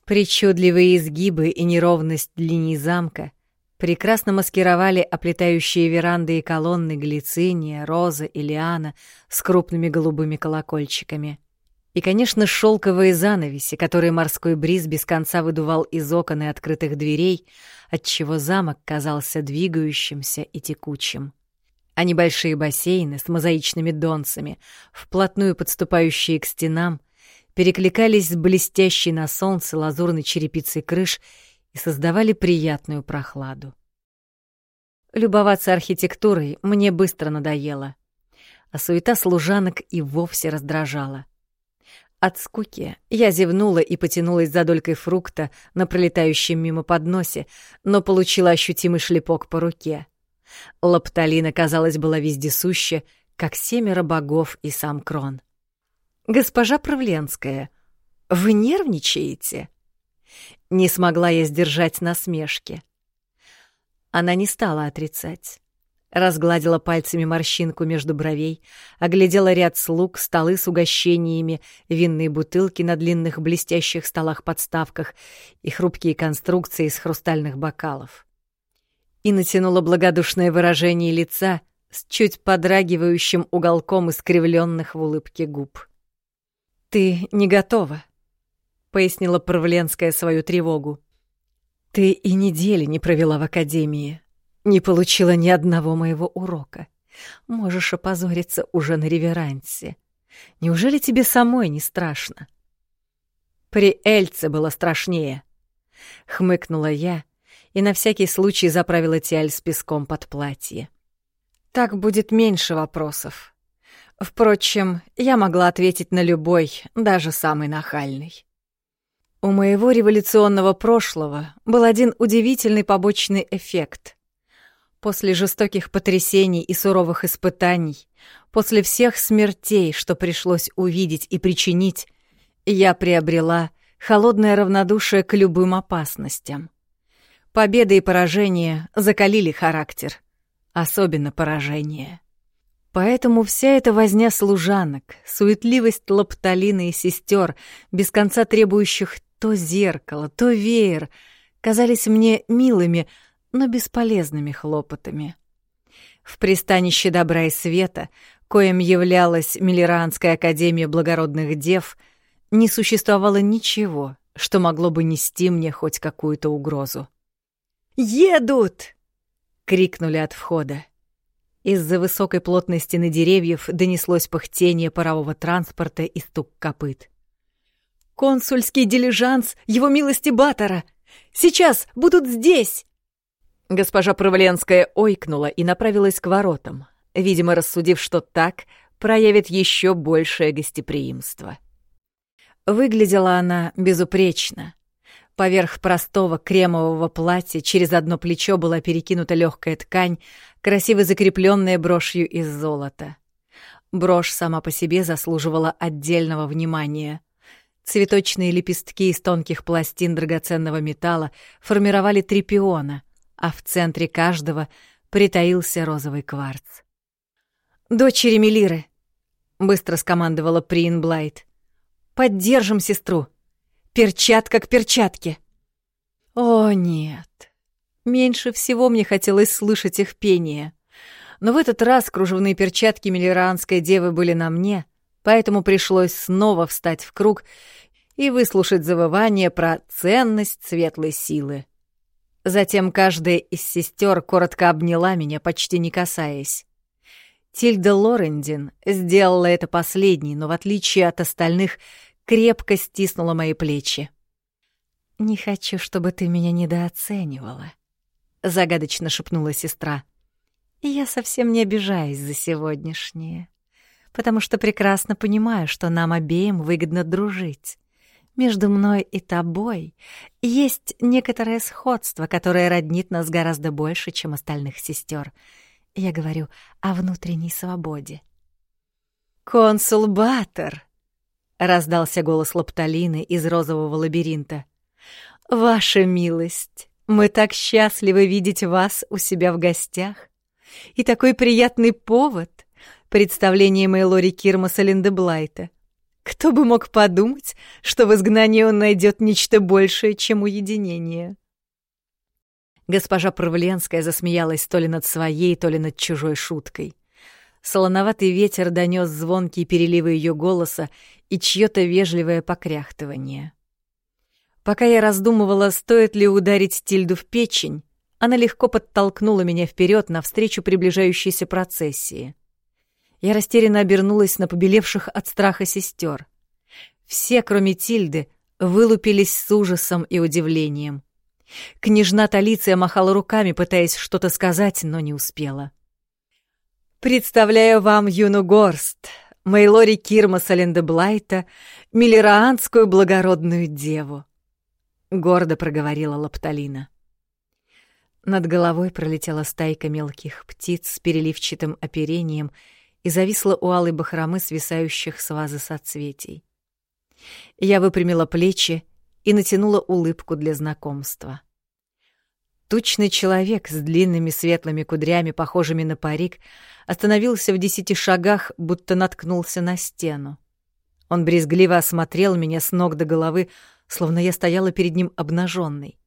Причудливые изгибы и неровность линий замка прекрасно маскировали оплетающие веранды и колонны глициния, роза и лиана с крупными голубыми колокольчиками. И, конечно, шелковые занавеси, которые морской бриз без конца выдувал из окон и открытых дверей, отчего замок казался двигающимся и текучим а небольшие бассейны с мозаичными донцами, вплотную подступающие к стенам, перекликались с блестящей на солнце лазурной черепицей крыш и создавали приятную прохладу. Любоваться архитектурой мне быстро надоело, а суета служанок и вовсе раздражала. От скуки я зевнула и потянулась за долькой фрукта на пролетающем мимо подносе, но получила ощутимый шлепок по руке. Лапталина, казалось, была вездесуща, как семеро богов и сам Крон. «Госпожа Правленская, вы нервничаете?» Не смогла я сдержать насмешки. Она не стала отрицать. Разгладила пальцами морщинку между бровей, оглядела ряд слуг, столы с угощениями, винные бутылки на длинных блестящих столах-подставках и хрупкие конструкции из хрустальных бокалов. и натянула благодушное выражение лица с чуть подрагивающим уголком искривленных в улыбке губ. «Ты не готова», — пояснила Правленская свою тревогу. «Ты и недели не провела в академии, не получила ни одного моего урока. Можешь опозориться уже на реверансе. Неужели тебе самой не страшно?» «При Эльце было страшнее», — хмыкнула я и на всякий случай заправила тиаль с песком под платье. «Так будет меньше вопросов. Впрочем, я могла ответить на любой, даже самый нахальный». У моего революционного прошлого был один удивительный побочный эффект. После жестоких потрясений и суровых испытаний, после всех смертей, что пришлось увидеть и причинить, я приобрела холодное равнодушие к любым опасностям. Победы и поражения закалили характер, особенно поражение. Поэтому вся эта возня служанок, суетливость лапталины и сестер, без конца требующих то зеркало, то веер, казались мне милыми, но бесполезными хлопотами. В пристанище добра и света, коим являлась Миллеранская академия благородных дев, не существовало ничего, что могло бы нести мне хоть какую-то угрозу. «Едут!» — крикнули от входа. Из-за высокой плотной стены деревьев донеслось пыхтение парового транспорта и стук копыт. «Консульский дилижанс его милости Баттера! Сейчас будут здесь!» Госпожа Правленская ойкнула и направилась к воротам, видимо, рассудив, что так проявит еще большее гостеприимство. Выглядела она безупречно. Поверх простого кремового платья через одно плечо была перекинута легкая ткань, красиво закрепленная брошью из золота. Брошь сама по себе заслуживала отдельного внимания. Цветочные лепестки из тонких пластин драгоценного металла формировали три а в центре каждого притаился розовый кварц. «Дочери Мелиры!» — быстро скомандовала Прин Блайт. «Поддержим сестру! Перчатка к перчатке!» «О, нет!» Меньше всего мне хотелось слышать их пение. Но в этот раз кружевные перчатки миллеранской девы были на мне, поэтому пришлось снова встать в круг и выслушать завывание про ценность светлой силы. Затем каждая из сестер коротко обняла меня, почти не касаясь. Тильда Лорендин сделала это последней, но в отличие от остальных, крепко стиснула мои плечи. «Не хочу, чтобы ты меня недооценивала», — загадочно шепнула сестра. «Я совсем не обижаюсь за сегодняшнее, потому что прекрасно понимаю, что нам обеим выгодно дружить. Между мной и тобой есть некоторое сходство, которое роднит нас гораздо больше, чем остальных сестер. Я говорю о внутренней свободе. «Консул Баттер!» — раздался голос Лапталины из розового лабиринта. «Ваша милость, мы так счастливы видеть вас у себя в гостях. И такой приятный повод — представление Мейлори Кирмаса Линдеблайта. Кто бы мог подумать, что в изгнании он найдет нечто большее, чем уединение. Госпожа Правленская засмеялась то ли над своей, то ли над чужой шуткой. Солоноватый ветер донес звонкие переливы ее голоса и чье-то вежливое покряхтывание. Пока я раздумывала, стоит ли ударить Тильду в печень, она легко подтолкнула меня вперед навстречу приближающейся процессии. Я растерянно обернулась на побелевших от страха сестер. Все, кроме Тильды, вылупились с ужасом и удивлением. Княжна Талиция махала руками, пытаясь что-то сказать, но не успела. «Представляю вам юну Горст, Мейлори Кирмаса Лендеблайта, миллераанскую благородную деву», — гордо проговорила Лапталина. Над головой пролетела стайка мелких птиц с переливчатым оперением — и зависла у алой бахромы свисающих с вазы соцветий. Я выпрямила плечи и натянула улыбку для знакомства. Тучный человек с длинными светлыми кудрями, похожими на парик, остановился в десяти шагах, будто наткнулся на стену. Он брезгливо осмотрел меня с ног до головы, словно я стояла перед ним обнаженной.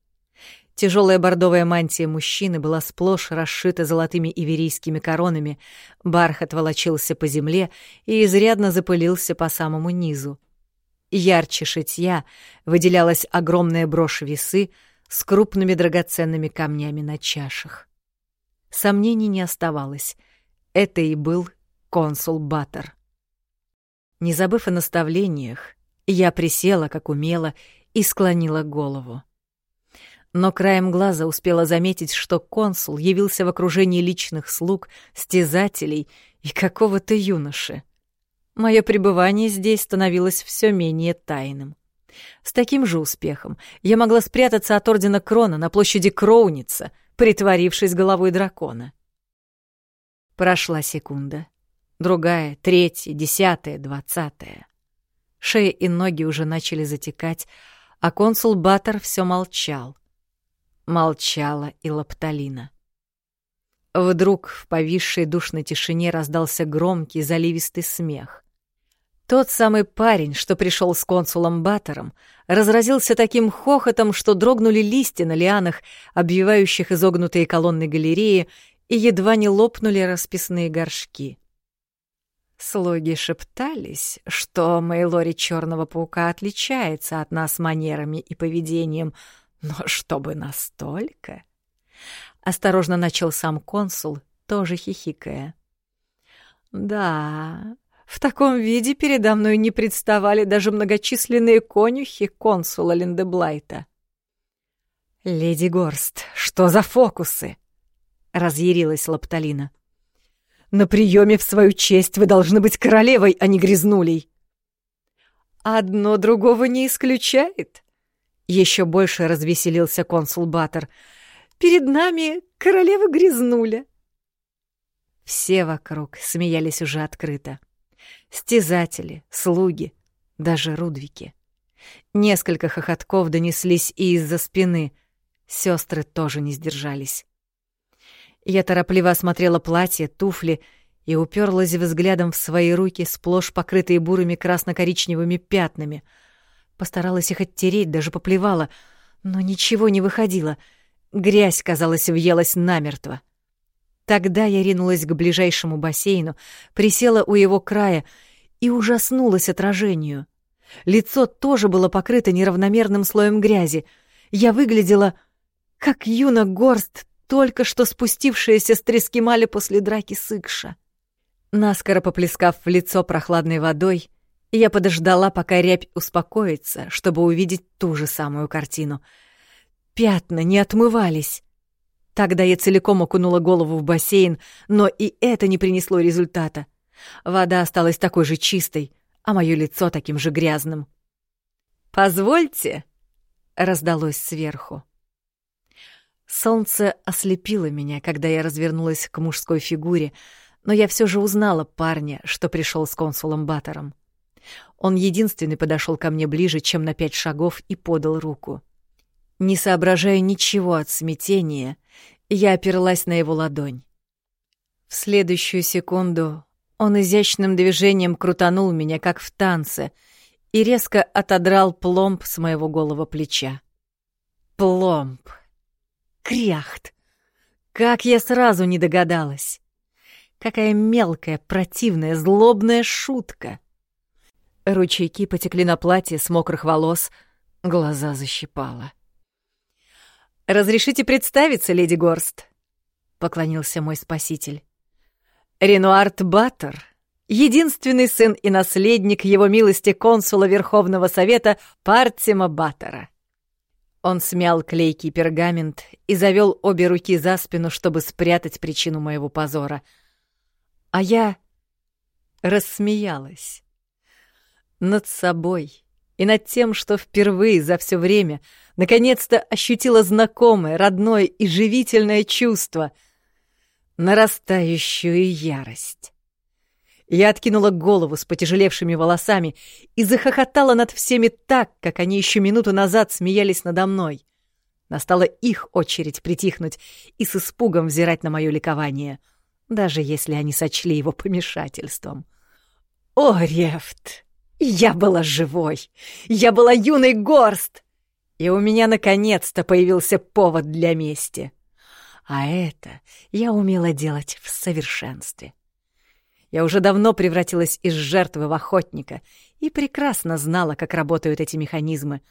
Тяжелая бордовая мантия мужчины была сплошь расшита золотыми иверийскими коронами, бархат волочился по земле и изрядно запылился по самому низу. Ярче шитья выделялась огромная брошь весы с крупными драгоценными камнями на чашах. Сомнений не оставалось. Это и был консул Баттер. Не забыв о наставлениях, я присела, как умела, и склонила голову но краем глаза успела заметить, что консул явился в окружении личных слуг, стязателей и какого-то юноши. Мое пребывание здесь становилось все менее тайным. С таким же успехом я могла спрятаться от Ордена Крона на площади Кроуница, притворившись головой дракона. Прошла секунда. Другая, третья, десятая, двадцатая. Шея и ноги уже начали затекать, а консул Баттер все молчал — Молчала и Лапталина. Вдруг в повисшей душной тишине раздался громкий заливистый смех. Тот самый парень, что пришел с консулом Баттером, разразился таким хохотом, что дрогнули листья на лианах, обвивающих изогнутые колонны галереи, и едва не лопнули расписные горшки. Слуги шептались, что Мейлори Черного Паука отличается от нас манерами и поведением — но чтобы настолько? Осторожно начал сам консул, тоже хихикая. Да, в таком виде передо мной не представали даже многочисленные конюхи консула Линдеблайта. «Леди Горст, что за фокусы?» — разъярилась Лапталина. «На приеме в свою честь вы должны быть королевой, а не грязнулей». «Одно другого не исключает», еще больше развеселился консул Баттер. «Перед нами королева грязнуля». Все вокруг смеялись уже открыто. Стязатели, слуги, даже Рудвики. Несколько хохотков донеслись и из-за спины. Сестры тоже не сдержались. Я торопливо осмотрела платье, туфли и уперлась взглядом в свои руки, сплошь покрытые бурыми красно-коричневыми пятнами — Постаралась их оттереть, даже поплевала, но ничего не выходило. Грязь, казалось, въелась намертво. Тогда я ринулась к ближайшему бассейну, присела у его края и ужаснулась отражению. Лицо тоже было покрыто неравномерным слоем грязи. Я выглядела, как Юна Горст, только что спустившаяся с трескимали после драки с Икша. Наскоро поплескав в лицо прохладной водой, я подождала, пока рябь успокоится, чтобы увидеть ту же самую картину. Пятна не отмывались. Тогда я целиком окунула голову в бассейн, но и это не принесло результата. Вода осталась такой же чистой, а мое лицо таким же грязным. «Позвольте!» — раздалось сверху. Солнце ослепило меня, когда я развернулась к мужской фигуре, но я все же узнала парня, что пришел с консулом Баттером. Он единственный подошел ко мне ближе, чем на пять шагов, и подал руку. Не соображая ничего от смятения, я оперлась на его ладонь. В следующую секунду он изящным движением крутанул меня, как в танце, и резко отодрал пломб с моего голого плеча. Пломб! Кряхт! Как я сразу не догадалась! Какая мелкая, противная, злобная шутка! Ручейки потекли на платье с мокрых волос, глаза защипало. «Разрешите представиться, леди Горст?» — поклонился мой спаситель. «Ренуарт Баттер, единственный сын и наследник его милости консула Верховного Совета Партима Баттера». Он смял клейкий пергамент и завел обе руки за спину, чтобы спрятать причину моего позора. А я рассмеялась над собой и над тем, что впервые за все время наконец-то ощутила знакомое, родное и живительное чувство — нарастающую ярость. Я откинула голову с потяжелевшими волосами и захохотала над всеми так, как они еще минуту назад смеялись надо мной. Настала их очередь притихнуть и с испугом взирать на мое ликование, даже если они сочли его помешательством. «О, Рефт!» Я была живой! Я была юный горст! и у меня наконец-то появился повод для мести. А это я умела делать в совершенстве. Я уже давно превратилась из жертвы в охотника и прекрасно знала, как работают эти механизмы.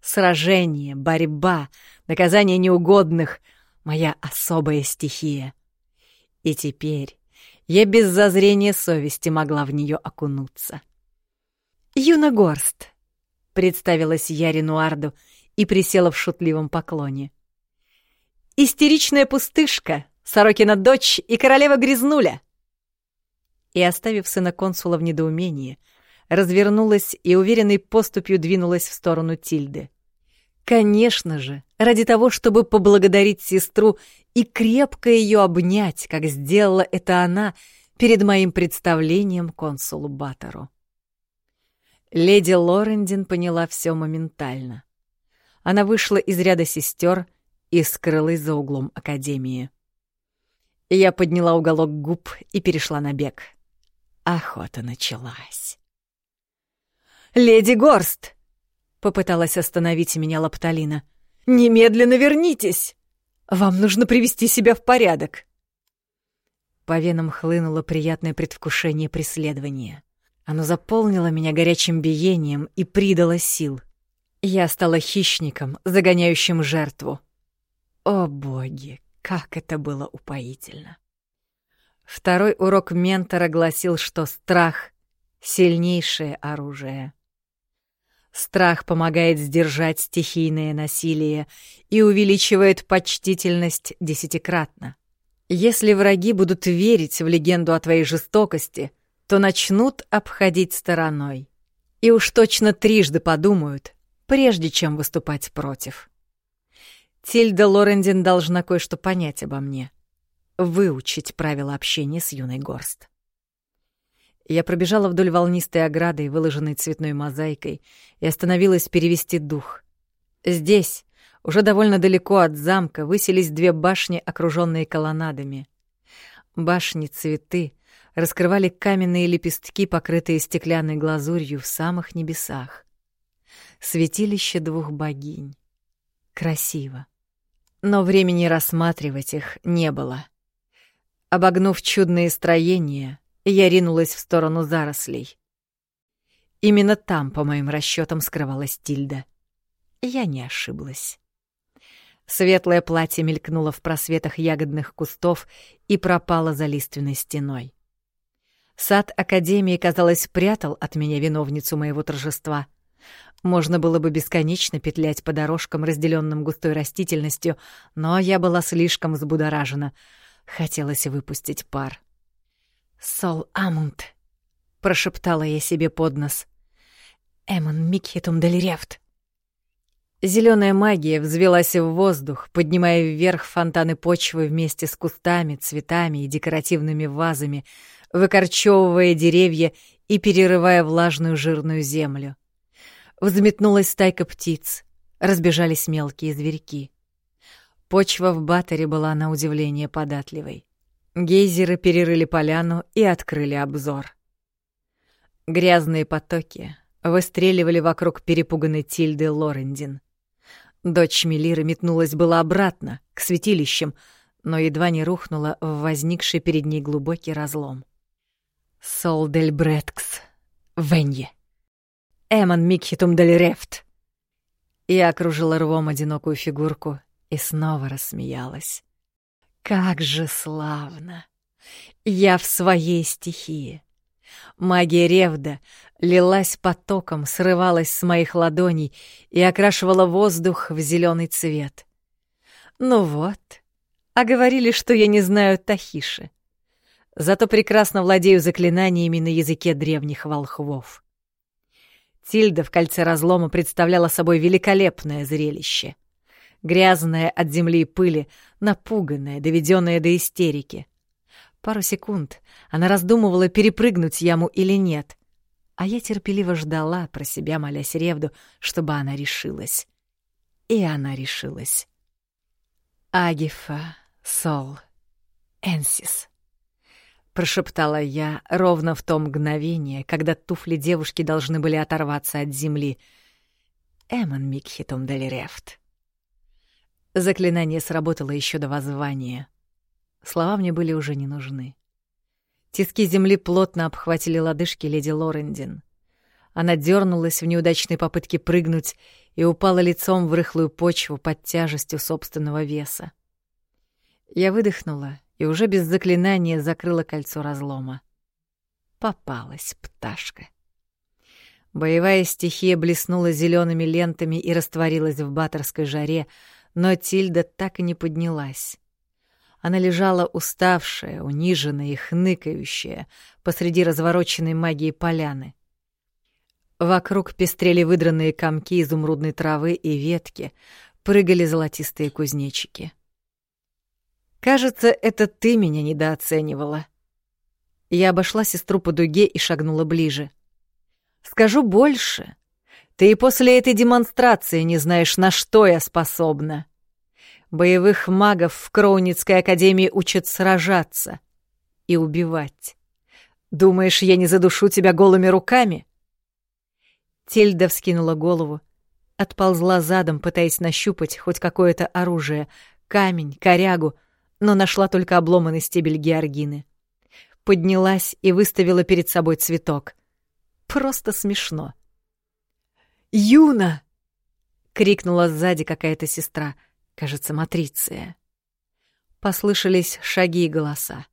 Сражение, борьба, наказание неугодных — моя особая стихия. И теперь я без зазрения совести могла в нее окунуться. «Юна Горст», — представилась я Ренуарду и присела в шутливом поклоне. «Истеричная пустышка, Сорокина дочь и королева Грязнуля!» И, оставив сына консула в недоумении, развернулась и уверенной поступью двинулась в сторону Тильды. Конечно же, ради того, чтобы поблагодарить сестру и крепко ее обнять, как сделала это она перед моим представлением консулу Баттеру. Леди Лорендин поняла все моментально. Она вышла из ряда сестер и скрылась за углом Академии. Я подняла уголок губ и перешла на бег. Охота началась. «Леди Горст!» — попыталась остановить меня Лапталина. «Немедленно вернитесь! Вам нужно привести себя в порядок!» По венам хлынуло приятное предвкушение преследования. Оно заполнило меня горячим биением и придало сил. Я стала хищником, загоняющим жертву. О боги, как это было упоительно! Второй урок ментора гласил, что страх — сильнейшее оружие. Страх помогает сдержать стихийное насилие и увеличивает почтительность десятикратно. Если враги будут верить в легенду о твоей жестокости, то начнут обходить стороной. И уж точно трижды подумают, прежде чем выступать против. Тильда Лорендин должна кое-что понять обо мне — выучить правила общения с юной горст. Я пробежала вдоль волнистой ограды, выложенной цветной мозаикой, и остановилась перевести дух. Здесь, уже довольно далеко от замка, высились две башни, окруженные колоннадами. Башни-цветы раскрывали каменные лепестки, покрытые стеклянной глазурью в самых небесах. Святилище двух богинь. Красиво. Но времени рассматривать их не было. Обогнув чудные строения, я ринулась в сторону зарослей. Именно там, по моим расчетам, скрывалась Тильда. Я не ошиблась. Светлое платье мелькнуло в просветах ягодных кустов и пропало за лиственной стеной. Сад Академии, казалось, прятал от меня виновницу моего торжества. Можно было бы бесконечно петлять по дорожкам, разделенным густой растительностью, но я была слишком взбудоражена — Хотелось выпустить пар. «Сол Амунд», — прошептала я себе под нос. «Эмон Микхитум Делирефт». Зелёная магия взвелась в воздух, поднимая вверх фонтаны почвы вместе с кустами, цветами и декоративными вазами, выкорчевывая деревья и перерывая влажную жирную землю. Взметнулась стайка птиц, разбежались мелкие зверьки. Почва в батаре была на удивление податливой. Гейзеры перерыли поляну и открыли обзор. Грязные потоки выстреливали вокруг перепуганной Тильды Лорендин. Дочь Мелиры метнулась была обратно, к святилищам, но едва не рухнула в возникший перед ней глубокий разлом. «Сол дель Бреткс, Венье! Эмон Микхитум дель Рефт!» Я окружила рвом одинокую фигурку и снова рассмеялась. Как же славно! Я в своей стихии. Магия Ревда лилась потоком, срывалась с моих ладоней и окрашивала воздух в зеленый цвет. Ну вот, а говорили, что я не знаю Тахиши. Зато прекрасно владею заклинаниями на языке древних волхвов. Тильда в кольце разлома представляла собой великолепное зрелище — грязная от земли и пыли, напуганная, доведенная до истерики. Пару секунд она раздумывала, перепрыгнуть яму или нет, а я терпеливо ждала, про себя молясь Ревду, чтобы она решилась. И она решилась. «Агифа, Сол, Энсис», — прошептала я ровно в то мгновение, когда туфли девушки должны были оторваться от земли. Эмон Микхитум Делирефт. Заклинание сработало еще до воззвания. Слова мне были уже не нужны. Тиски земли плотно обхватили лодыжки леди Лорендин. Она дернулась в неудачной попытке прыгнуть и упала лицом в рыхлую почву под тяжестью собственного веса. Я выдохнула и уже без заклинания закрыла кольцо разлома. Попалась пташка. Боевая стихия блеснула зелеными лентами и растворилась в баторской жаре, но Тильда так и не поднялась. Она лежала уставшая, униженная и хныкающая посреди развороченной магии поляны. Вокруг пестрели выдранные комки изумрудной травы и ветки, прыгали золотистые кузнечики. «Кажется, это ты меня недооценивала». Я обошла сестру по дуге и шагнула ближе. «Скажу больше. Ты и после этой демонстрации не знаешь, на что я способна. Боевых магов в Кроуницкой академии учат сражаться и убивать. Думаешь, я не задушу тебя голыми руками? Тильда вскинула голову, отползла задом, пытаясь нащупать хоть какое-то оружие, камень, корягу, но нашла только обломанный стебель георгины. Поднялась и выставила перед собой цветок. Просто смешно. «Юна!» — крикнула сзади какая-то сестра — кажется, Матриция. Послышались шаги и голоса.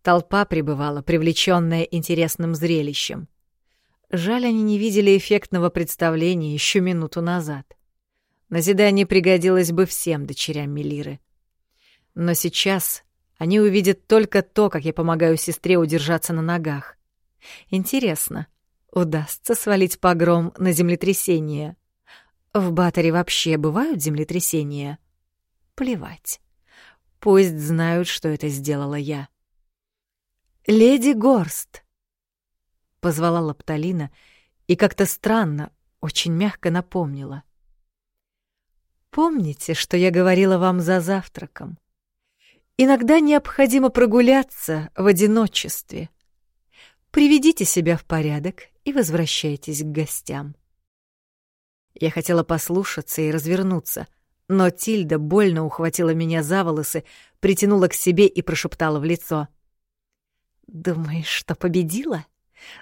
Толпа пребывала, привлеченная интересным зрелищем. Жаль, они не видели эффектного представления еще минуту назад. Назидание пригодилось бы всем дочерям Мелиры. Но сейчас они увидят только то, как я помогаю сестре удержаться на ногах. Интересно, удастся свалить погром на землетрясение? В Батаре вообще бывают землетрясения? Плевать. Пусть знают, что это сделала я. «Леди Горст!» — позвала Лапталина и как-то странно, очень мягко напомнила. «Помните, что я говорила вам за завтраком? Иногда необходимо прогуляться в одиночестве. Приведите себя в порядок и возвращайтесь к гостям». Я хотела послушаться и развернуться — но Тильда больно ухватила меня за волосы, притянула к себе и прошептала в лицо. «Думаешь, что победила?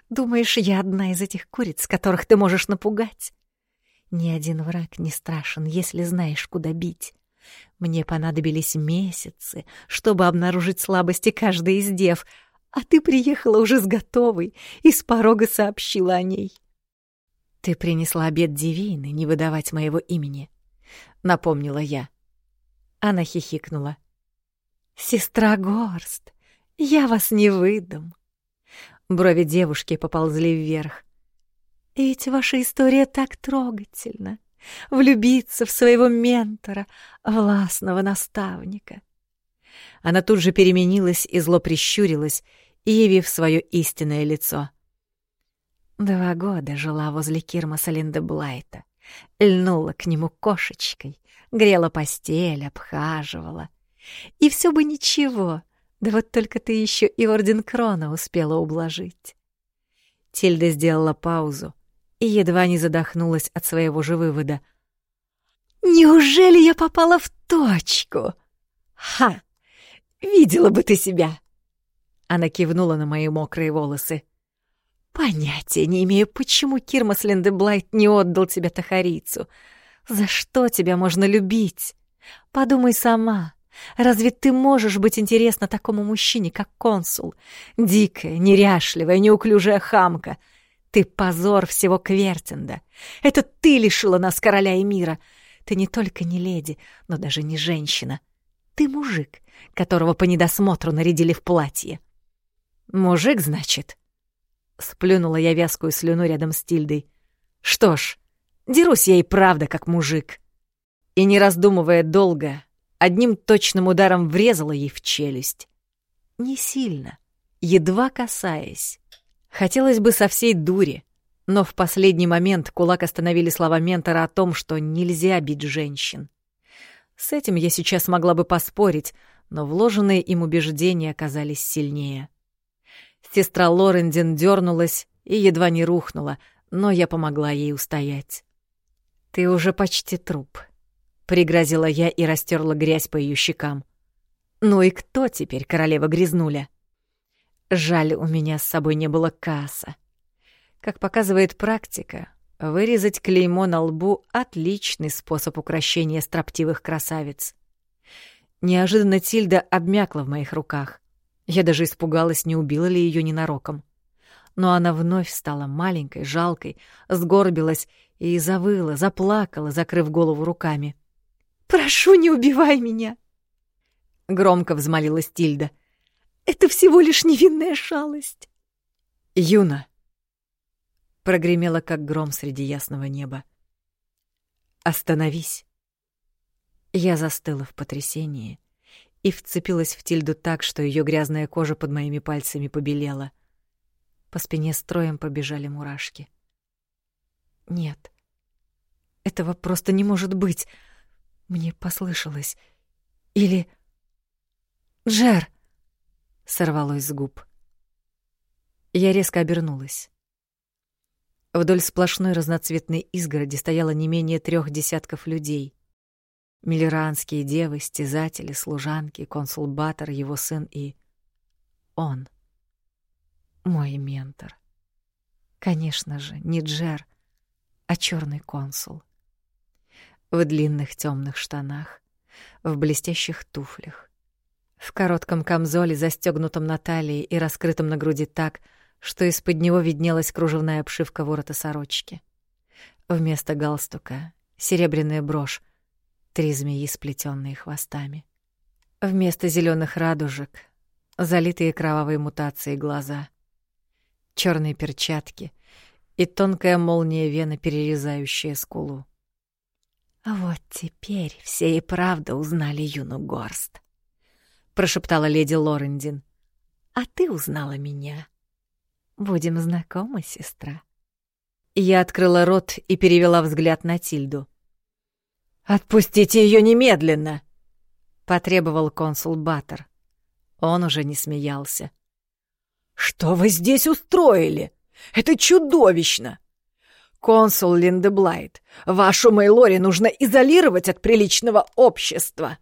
Думаешь, я одна из этих куриц, которых ты можешь напугать? Ни один враг не страшен, если знаешь, куда бить. Мне понадобились месяцы, чтобы обнаружить слабости каждой из дев, а ты приехала уже с готовой и с порога сообщила о ней. Ты принесла обед Дивейны не выдавать моего имени. — напомнила я. Она хихикнула. «Сестра Горст, я вас не выдам». Брови девушки поползли вверх. «Ведь ваша история так трогательна. Влюбиться в своего ментора, властного наставника». Она тут же переменилась и зло прищурилась, явив свое истинное лицо. Два года жила возле Кирмаса Линдеблайта льнула к нему кошечкой, грела постель, обхаживала. И все бы ничего, да вот только ты еще и Орден Крона успела ублажить. Тильда сделала паузу и едва не задохнулась от своего же вывода. «Неужели я попала в точку? Ха! Видела бы ты себя!» Она кивнула на мои мокрые волосы. Понятия не имею, почему Кирмас Линдеблайт не отдал тебе Тахарицу. За что тебя можно любить? Подумай сама. Разве ты можешь быть интересна такому мужчине, как консул? Дикая, неряшливая, неуклюжая хамка. Ты позор всего Квертинда. Это ты лишила нас короля и мира. Ты не только не леди, но даже не женщина. Ты мужик, которого по недосмотру нарядили в платье. Мужик, значит? Сплюнула я вязкую слюну рядом с Тильдой. Что ж, дерусь я и правда как мужик. И не раздумывая долго, одним точным ударом врезала ей в челюсть. Не сильно, едва касаясь. Хотелось бы со всей дури, но в последний момент кулак остановили слова ментора о том, что нельзя бить женщин. С этим я сейчас могла бы поспорить, но вложенные им убеждения оказались сильнее. Сестра Лорендин дернулась и едва не рухнула, но я помогла ей устоять. «Ты уже почти труп», — пригрозила я и растерла грязь по ее щекам. «Ну и кто теперь королева грязнуля?» Жаль, у меня с собой не было касса. Как показывает практика, вырезать клеймо на лбу — отличный способ укрощения строптивых красавиц. Неожиданно Тильда обмякла в моих руках. Я даже испугалась, не убила ли ее ненароком. Но она вновь стала маленькой, жалкой, сгорбилась и завыла, заплакала, закрыв голову руками. «Прошу, не убивай меня!» Громко взмолилась Тильда. «Это всего лишь невинная шалость!» «Юна!» Прогремело, как гром среди ясного неба. «Остановись!» Я застыла в потрясении и вцепилась в Тильду так, что ее грязная кожа под моими пальцами побелела. По спине строем пробежали мурашки. Нет, этого просто не может быть. Мне послышалось. Или... «Джер!» — сорвалось с губ. Я резко обернулась. Вдоль сплошной разноцветной изгороди стояло не менее трех десятков людей. Миллеранские девы, стязатели, служанки, консул Баттер, его сын и... Он. Мой ментор. Конечно же, не Джер, а черный консул. В длинных темных штанах, в блестящих туфлях, в коротком камзоле, застегнутом на талии и раскрытом на груди так, что из-под него виднелась кружевная обшивка ворота сорочки. Вместо галстука — серебряная брошь, три змеи, сплетенные хвостами. Вместо зеленых радужек — залитые кровавой мутацией глаза, черные перчатки и тонкая молния вены, перерезающая скулу. «Вот теперь все и правда узнали Юну Горст», — прошептала леди Лорендин. «А ты узнала меня. Будем знакомы, сестра». Я открыла рот и перевела взгляд на Тильду. «Отпустите ее немедленно!» — потребовал консул Баттер. Он уже не смеялся. «Что вы здесь устроили? Это чудовищно! Консул Линдеблайт, вашу Мейлори нужно изолировать от приличного общества!»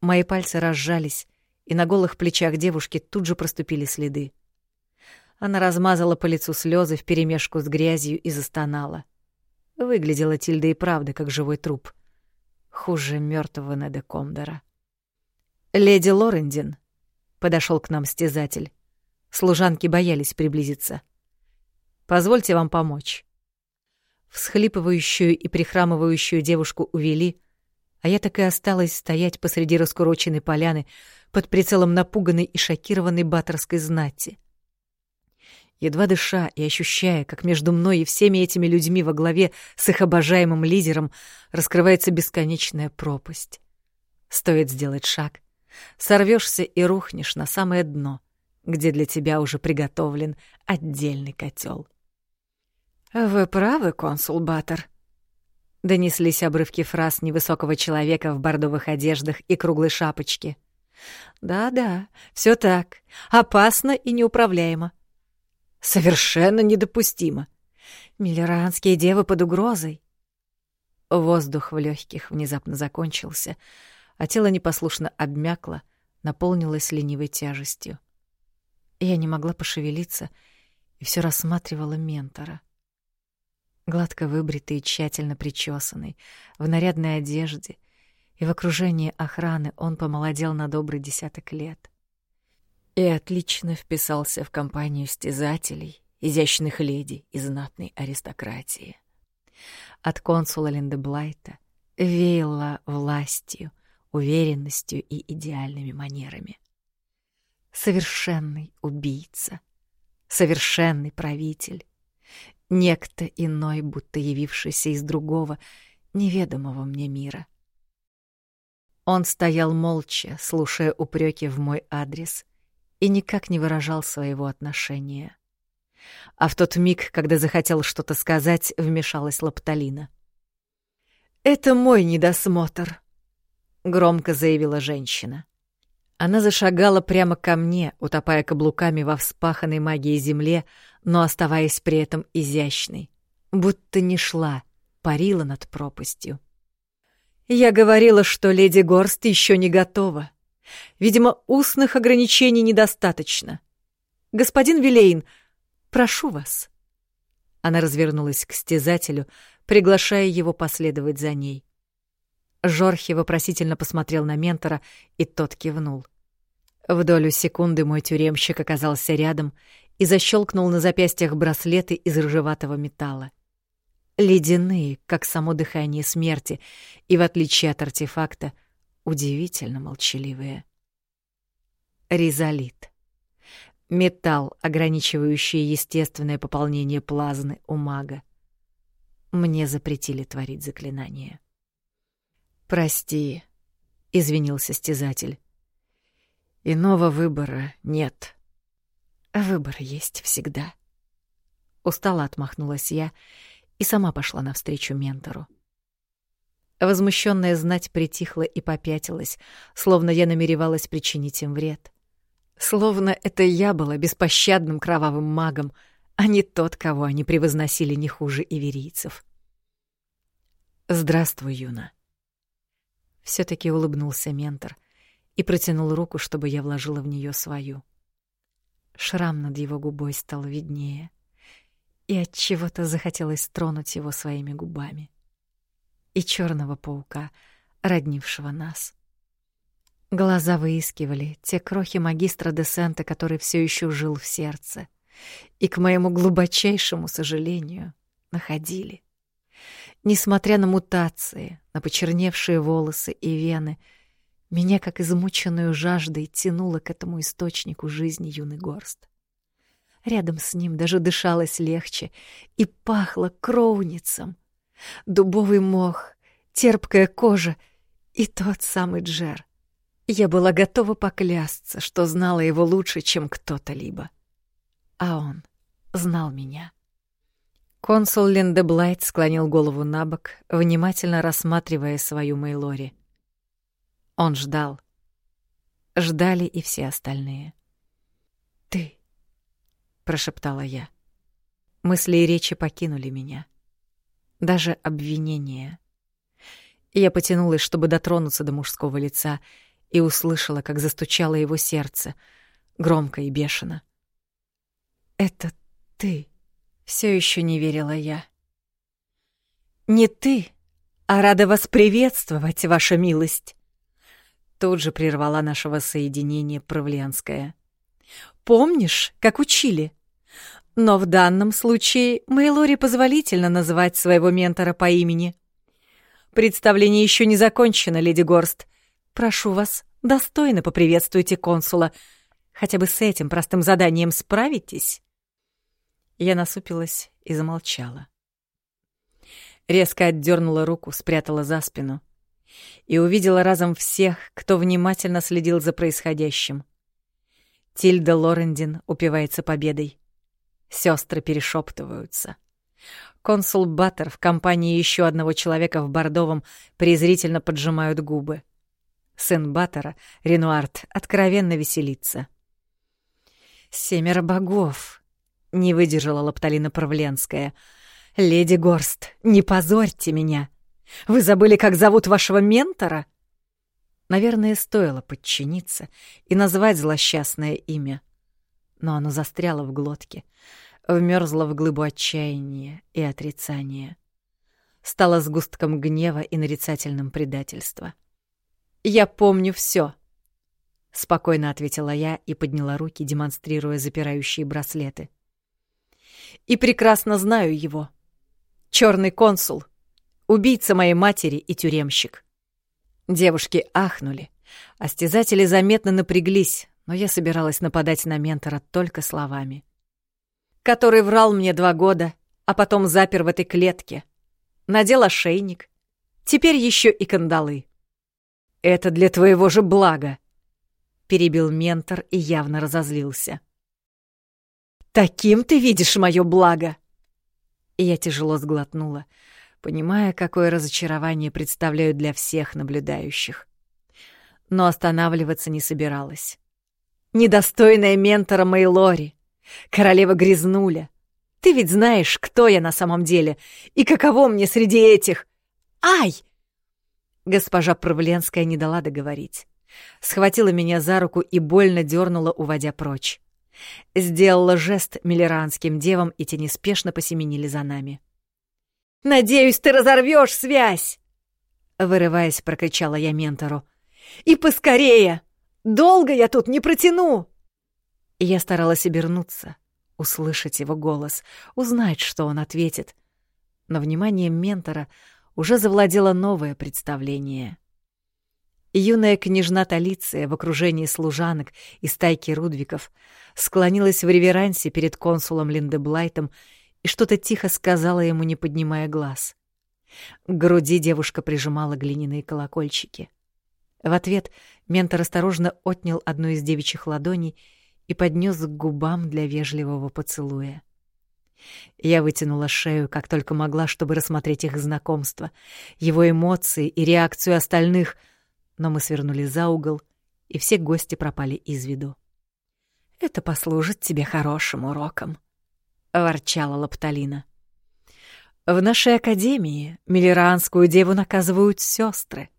Мои пальцы разжались, и на голых плечах девушки тут же проступили следы. Она размазала по лицу слезы вперемешку с грязью и застонала. Выглядела Тильда и правда как живой труп. Хуже мертвого Неда Комдора. «Леди Лорендин», — подошел к нам стязатель. Служанки боялись приблизиться. «Позвольте вам помочь». Всхлипывающую и прихрамывающую девушку увели, а я так и осталась стоять посреди раскуроченной поляны под прицелом напуганной и шокированной баторской знати — едва дыша и ощущая, как между мной и всеми этими людьми во главе с их обожаемым лидером раскрывается бесконечная пропасть. Стоит сделать шаг, сорвешься и рухнешь на самое дно, где для тебя уже приготовлен отдельный котел. «Вы правы, консул Баттер», — донеслись обрывки фраз невысокого человека в бордовых одеждах и круглой шапочке. «Да-да, все так. Опасно и неуправляемо. Совершенно недопустимо. Миллеранские девы под угрозой. Воздух в легких внезапно закончился, а тело непослушно обмякло, наполнилось ленивой тяжестью. Я не могла пошевелиться и все рассматривала ментора. Гладко выбритый и тщательно причесанный, в нарядной одежде и в окружении охраны он помолодел на добрый десяток лет и отлично вписался в компанию стязателей, изящных леди и знатной аристократии. От консула Линдеблайта веяло властью, уверенностью и идеальными манерами. Совершенный убийца, совершенный правитель, некто иной, будто явившийся из другого, неведомого мне мира. Он стоял молча, слушая упреки в мой адрес, и никак не выражал своего отношения. А в тот миг, когда захотел что-то сказать, вмешалась Лапталина. «Это мой недосмотр», — громко заявила женщина. Она зашагала прямо ко мне, утопая каблуками во вспаханной магией земле, но оставаясь при этом изящной, будто не шла, парила над пропастью. Я говорила, что леди Горст еще не готова. Видимо, устных ограничений недостаточно. Господин Вилейн, прошу вас. Она развернулась к стезателю, приглашая его последовать за ней. Жорхи вопросительно посмотрел на ментора, и тот кивнул. В долю секунды мой тюремщик оказался рядом и защелкнул на запястьях браслеты из рыжеватого металла. Ледяные, как само дыхание смерти, и, в отличие от артефакта, удивительно молчаливые. Ризолит. Металл, ограничивающий естественное пополнение плазмы у мага. Мне запретили творить заклинания. «Прости», — извинился стезатель. «Иного выбора нет». «Выбор есть всегда». Устала отмахнулась я и сама пошла навстречу ментору. Возмущенная знать притихла и попятилась, словно я намеревалась причинить им вред. Словно это я была беспощадным кровавым магом, а не тот, кого они превозносили не хуже иверийцев. «Здравствуй, Юна», все таки улыбнулся ментор и протянул руку, чтобы я вложила в нее свою. Шрам над его губой стал виднее, и от чего-то захотелось тронуть его своими губами. И черного паука, роднившего нас. Глаза выискивали те крохи магистра Десента, который все еще жил в сердце, и, к моему глубочайшему сожалению, находили. Несмотря на мутации, на почерневшие волосы и вены, меня, как измученную жаждой, тянуло к этому источнику жизни юный горст. Рядом с ним даже дышалось легче и пахло кровницем. Дубовый мох, терпкая кожа и тот самый Джер. Я была готова поклясться, что знала его лучше, чем кто-то либо. А он знал меня. Консул Линдеблайт склонил голову на бок, внимательно рассматривая свою Мейлори. Он ждал. Ждали и все остальные. «Ты», — прошептала я. Мысли и речи покинули меня. Даже обвинения. Я потянулась, чтобы дотронуться до мужского лица, и услышала, как застучало его сердце, громко и бешено. «Это ты», все еще не верила я. «Не ты, а рада вас приветствовать, ваша милость!» Тут же прервала нашего соединения Правленская. «Помнишь, как учили? Но в данном случае Мейлори позволительно называть своего ментора по имени. Представление еще не закончено, леди Горст. Прошу вас, достойно поприветствуйте консула. Хотя бы с этим простым заданием справитесь?» Я насупилась и замолчала. Резко отдернула руку, спрятала за спину и увидела разом всех, кто внимательно следил за происходящим. Тильда Лорендин упивается победой. Сестры перешептываются. Консул Баттер в компании еще одного человека в бордовом презрительно поджимают губы. Сын Баттера, Ренуард, откровенно веселится. «Семеро богов!» — не выдержала Лапталина Правленская. «Леди Горст, не позорьте меня! Вы забыли, как зовут вашего ментора?» Наверное, стоило подчиниться и назвать злосчастное имя. Но оно застряло в глотке, вмерзло в глыбу отчаяния и отрицания. Стало сгустком гнева и нарицательным предательства. «Я помню все, спокойно ответила я и подняла руки, демонстрируя запирающие браслеты и прекрасно знаю его. Черный консул, убийца моей матери и тюремщик. Девушки ахнули, а стязатели заметно напряглись, но я собиралась нападать на ментора только словами. Который врал мне два года, а потом запер в этой клетке. Надел ошейник. Теперь еще и кандалы. «Это для твоего же блага», — перебил ментор и явно разозлился. Таким ты видишь мое благо!» Я тяжело сглотнула, понимая, какое разочарование представляю для всех наблюдающих. Но останавливаться не собиралась. Недостойная ментора Мейлори, королева Грязнуля, Ты ведь знаешь, кто я на самом деле и каково мне среди этих... Ай!» Госпожа Правленская не дала договорить. Схватила меня за руку и больно дернула, уводя прочь. Сделала жест миллеранским девам, и те неспешно посеменили за нами. «Надеюсь, ты разорвешь связь!» Вырываясь, прокричала я ментору. «И поскорее! Долго я тут не протяну!» Я старалась обернуться, услышать его голос, узнать, что он ответит. Но вниманием ментора уже завладело новое представление. Юная княжна Талиция в окружении служанок и стайки Рудвиков склонилась в реверансе перед консулом Линдеблайтом и что-то тихо сказала ему, не поднимая глаз. К груди девушка прижимала глиняные колокольчики. В ответ ментор осторожно отнял одну из девичьих ладоней и поднес к губам для вежливого поцелуя. Я вытянула шею, как только могла, чтобы рассмотреть их знакомство, его эмоции и реакцию остальных, но мы свернули за угол, и все гости пропали из виду. «Это послужит тебе хорошим уроком», — ворчала Лапталина. «В нашей академии миллеранскую деву наказывают сестры.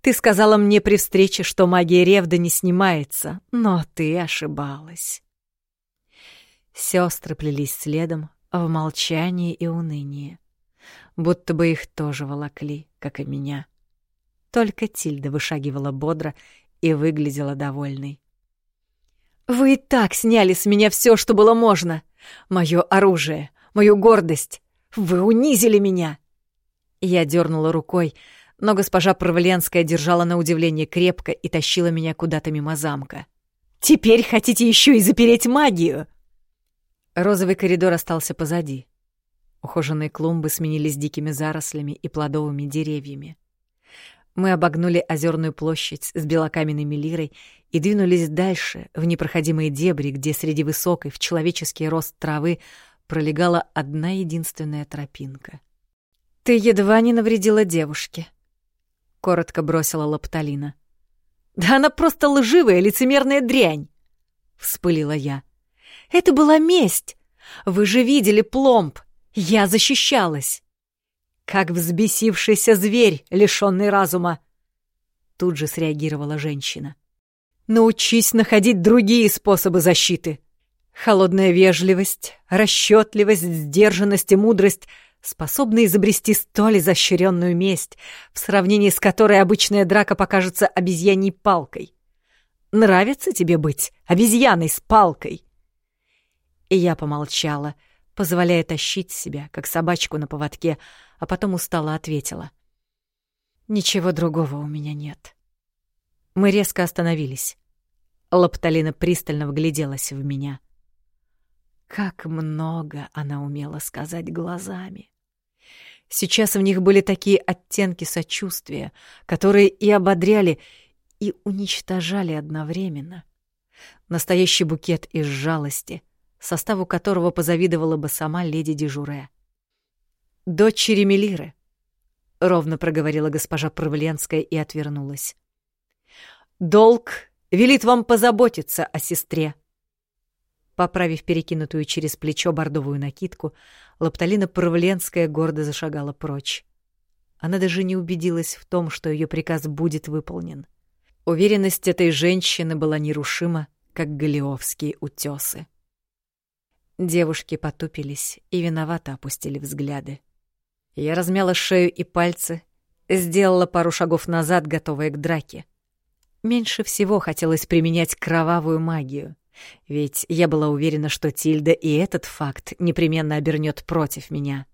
Ты сказала мне при встрече, что магия Ревда не снимается, но ты ошибалась. Сестры плелись следом в молчании и унынии, будто бы их тоже волокли, как и меня. Только Тильда вышагивала бодро и выглядела довольной. «Вы и так сняли с меня все, что было можно. Мое оружие, мою гордость. Вы унизили меня!» Я дернула рукой, но госпожа Провленская держала на удивление крепко и тащила меня куда-то мимо замка. «Теперь хотите еще и запереть магию?» Розовый коридор остался позади. Ухоженные клумбы сменились дикими зарослями и плодовыми деревьями. Мы обогнули озерную площадь с белокаменной лирой и двинулись дальше, в непроходимые дебри, где среди высокой в человеческий рост травы пролегала одна единственная тропинка. «Ты едва не навредила девушке», коротко бросила Лапталина. Да она просто лживая, лицемерная дрянь, вспылила я. Это была месть. Вы же видели пломб. Я защищалась. Как взбесившийся зверь, лишённый разума. Тут же среагировала женщина. Научись находить другие способы защиты. Холодная вежливость, расчетливость, сдержанность и мудрость способны изобрести столь изощренную месть, в сравнении с которой обычная драка покажется обезьяньей палкой. Нравится тебе быть обезьяной с палкой?» И я помолчала, позволяя тащить себя, как собачку на поводке, а потом устало ответила. «Ничего другого у меня нет». Мы резко остановились. Лапталина пристально вгляделась в меня. Как много она умела сказать глазами. Сейчас в них были такие оттенки сочувствия, которые и ободряли, и уничтожали одновременно. Настоящий букет из жалости, составу которого позавидовала бы сама леди Дежуре. «Дочери Мелиры», — ровно проговорила госпожа Правленская и отвернулась. «Долг велит вам позаботиться о сестре». Поправив перекинутую через плечо бордовую накидку, Лапталина Правленская гордо зашагала прочь. Она даже не убедилась в том, что ее приказ будет выполнен. Уверенность этой женщины была нерушима, как галиовские утесы. Девушки потупились и виновато опустили взгляды. Я размяла шею и пальцы, сделала пару шагов назад, готовая к драке. Меньше всего хотелось применять кровавую магию — ведь я была уверена, что Тильда и этот факт непременно обернет против меня.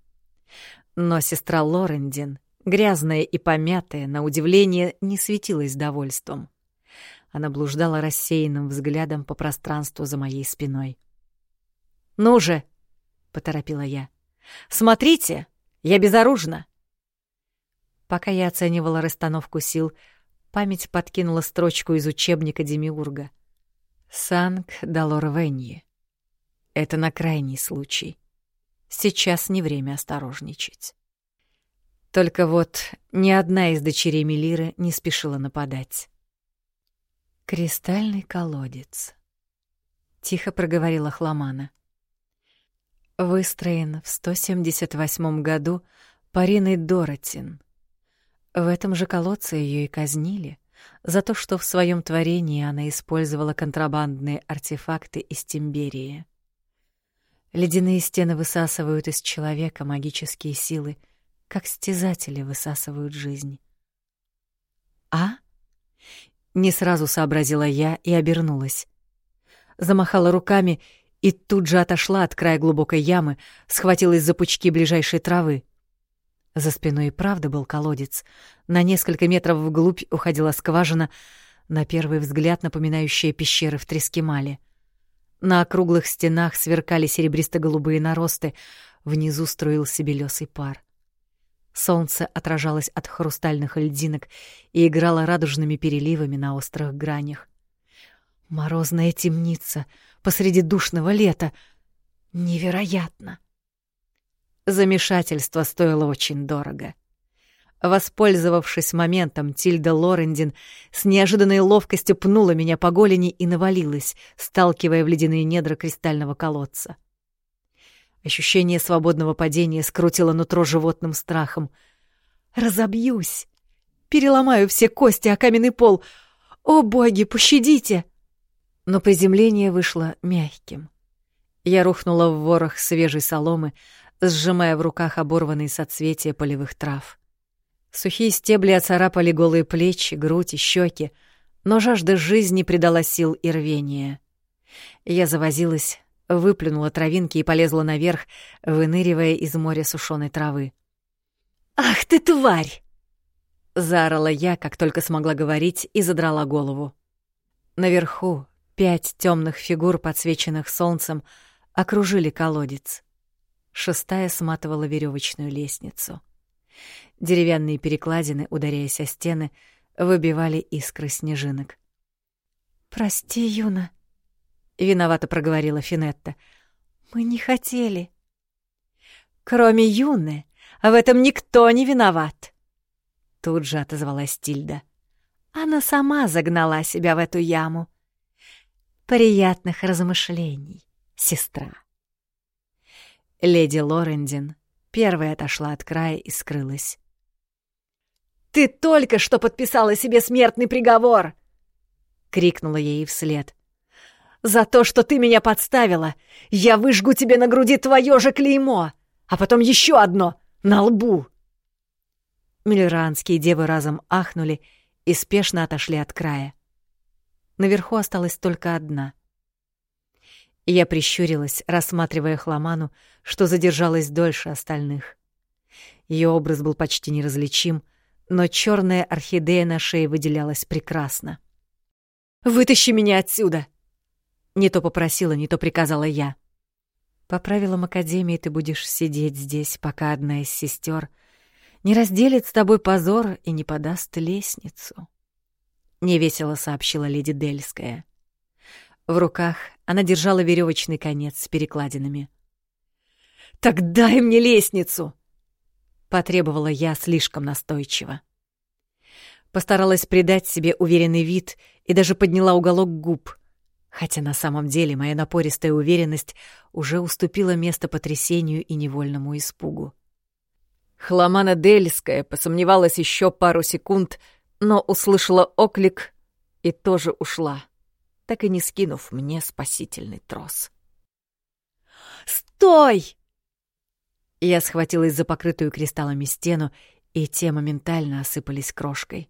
Но сестра Лорендин, грязная и помятая, на удивление, не светилась довольством. Она блуждала рассеянным взглядом по пространству за моей спиной. «Ну же!» — поторопила я. «Смотрите! Я безоружна!» Пока я оценивала расстановку сил, память подкинула строчку из учебника Демиурга — Санк Далорвеньи. Это на крайний случай. Сейчас не время осторожничать. Только вот ни одна из дочерей Мелиры не спешила нападать. «Кристальный колодец», — тихо проговорила Хламана. Выстроен в 178 году Париной Доротин. В этом же колодце ее и казнили за то, что в своем творении она использовала контрабандные артефакты из Тимберии. Ледяные стены высасывают из человека магические силы, как стезатели высасывают жизнь. «А?» Не сразу сообразила я и обернулась. Замахала руками и тут же отошла от края глубокой ямы, схватилась за пучки ближайшей травы. За спиной и правда был колодец. На несколько метров вглубь уходила скважина, на первый взгляд напоминающая пещеры в Трескемале. На округлых стенах сверкали серебристо-голубые наросты, внизу струился белесый пар. Солнце отражалось от хрустальных льдинок и играло радужными переливами на острых гранях. Морозная темница посреди душного лета. Невероятно! Замешательство стоило очень дорого. Воспользовавшись моментом, Тильда Лорендин с неожиданной ловкостью пнула меня по голени и навалилась, сталкивая в ледяные недра кристального колодца. Ощущение свободного падения скрутило нутро животным страхом. «Разобьюсь! Переломаю все кости о каменный пол! О, боги, пощадите!» Но приземление вышло мягким. Я рухнула в ворох свежей соломы, сжимая в руках оборванные соцветия полевых трав. Сухие стебли оцарапали голые плечи, грудь и щеки, но жажда жизни придала сил и рвения. Я завозилась, выплюнула травинки и полезла наверх, выныривая из моря сушеной травы. «Ах ты, тварь!» — заорала я, как только смогла говорить, и задрала голову. Наверху пять темных фигур, подсвеченных солнцем, окружили колодец. Шестая сматывала веревочную лестницу. Деревянные перекладины, ударяясь о стены, выбивали искры снежинок. «Прости, Юна», — виновато проговорила Финетта. «Мы не хотели». «Кроме Юны, в этом никто не виноват», — тут же отозвалась Тильда. «Она сама загнала себя в эту яму. Приятных размышлений, сестра». Леди Лорендин первая отошла от края и скрылась. «Ты только что подписала себе смертный приговор!» — крикнула ей вслед. «За то, что ты меня подставила, я выжгу тебе на груди твое же клеймо, а потом еще одно на лбу!» Миллеранские девы разом ахнули и спешно отошли от края. Наверху осталась только одна — я прищурилась, рассматривая хламану, что задержалась дольше остальных. Ее образ был почти неразличим, но черная орхидея на шее выделялась прекрасно. «Вытащи меня отсюда!» Не то попросила, не то приказала я. По правилам Академии ты будешь сидеть здесь, пока одна из сестер не разделит с тобой позор и не подаст лестницу. Невесело сообщила леди Дельская. В руках она держала веревочный конец с перекладинами. «Так дай мне лестницу!» — потребовала я слишком настойчиво. Постаралась придать себе уверенный вид и даже подняла уголок губ, хотя на самом деле моя напористая уверенность уже уступила место потрясению и невольному испугу. Хламана Дельская посомневалась еще пару секунд, но услышала оклик и тоже ушла так и не скинув мне спасительный трос. «Стой!» Я схватилась за покрытую кристаллами стену, и те моментально осыпались крошкой.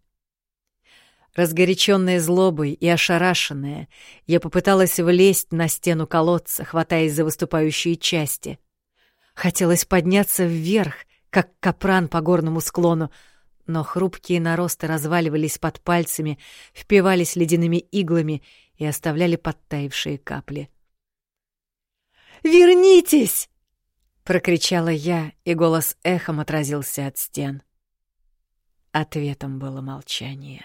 Разгоряченная злобой и ошарашенная, я попыталась влезть на стену колодца, хватаясь за выступающие части. Хотелось подняться вверх, как капран по горному склону, но хрупкие наросты разваливались под пальцами, впивались ледяными иглами и оставляли подтаившие капли. «Вернитесь!» — прокричала я, и голос эхом отразился от стен. Ответом было молчание.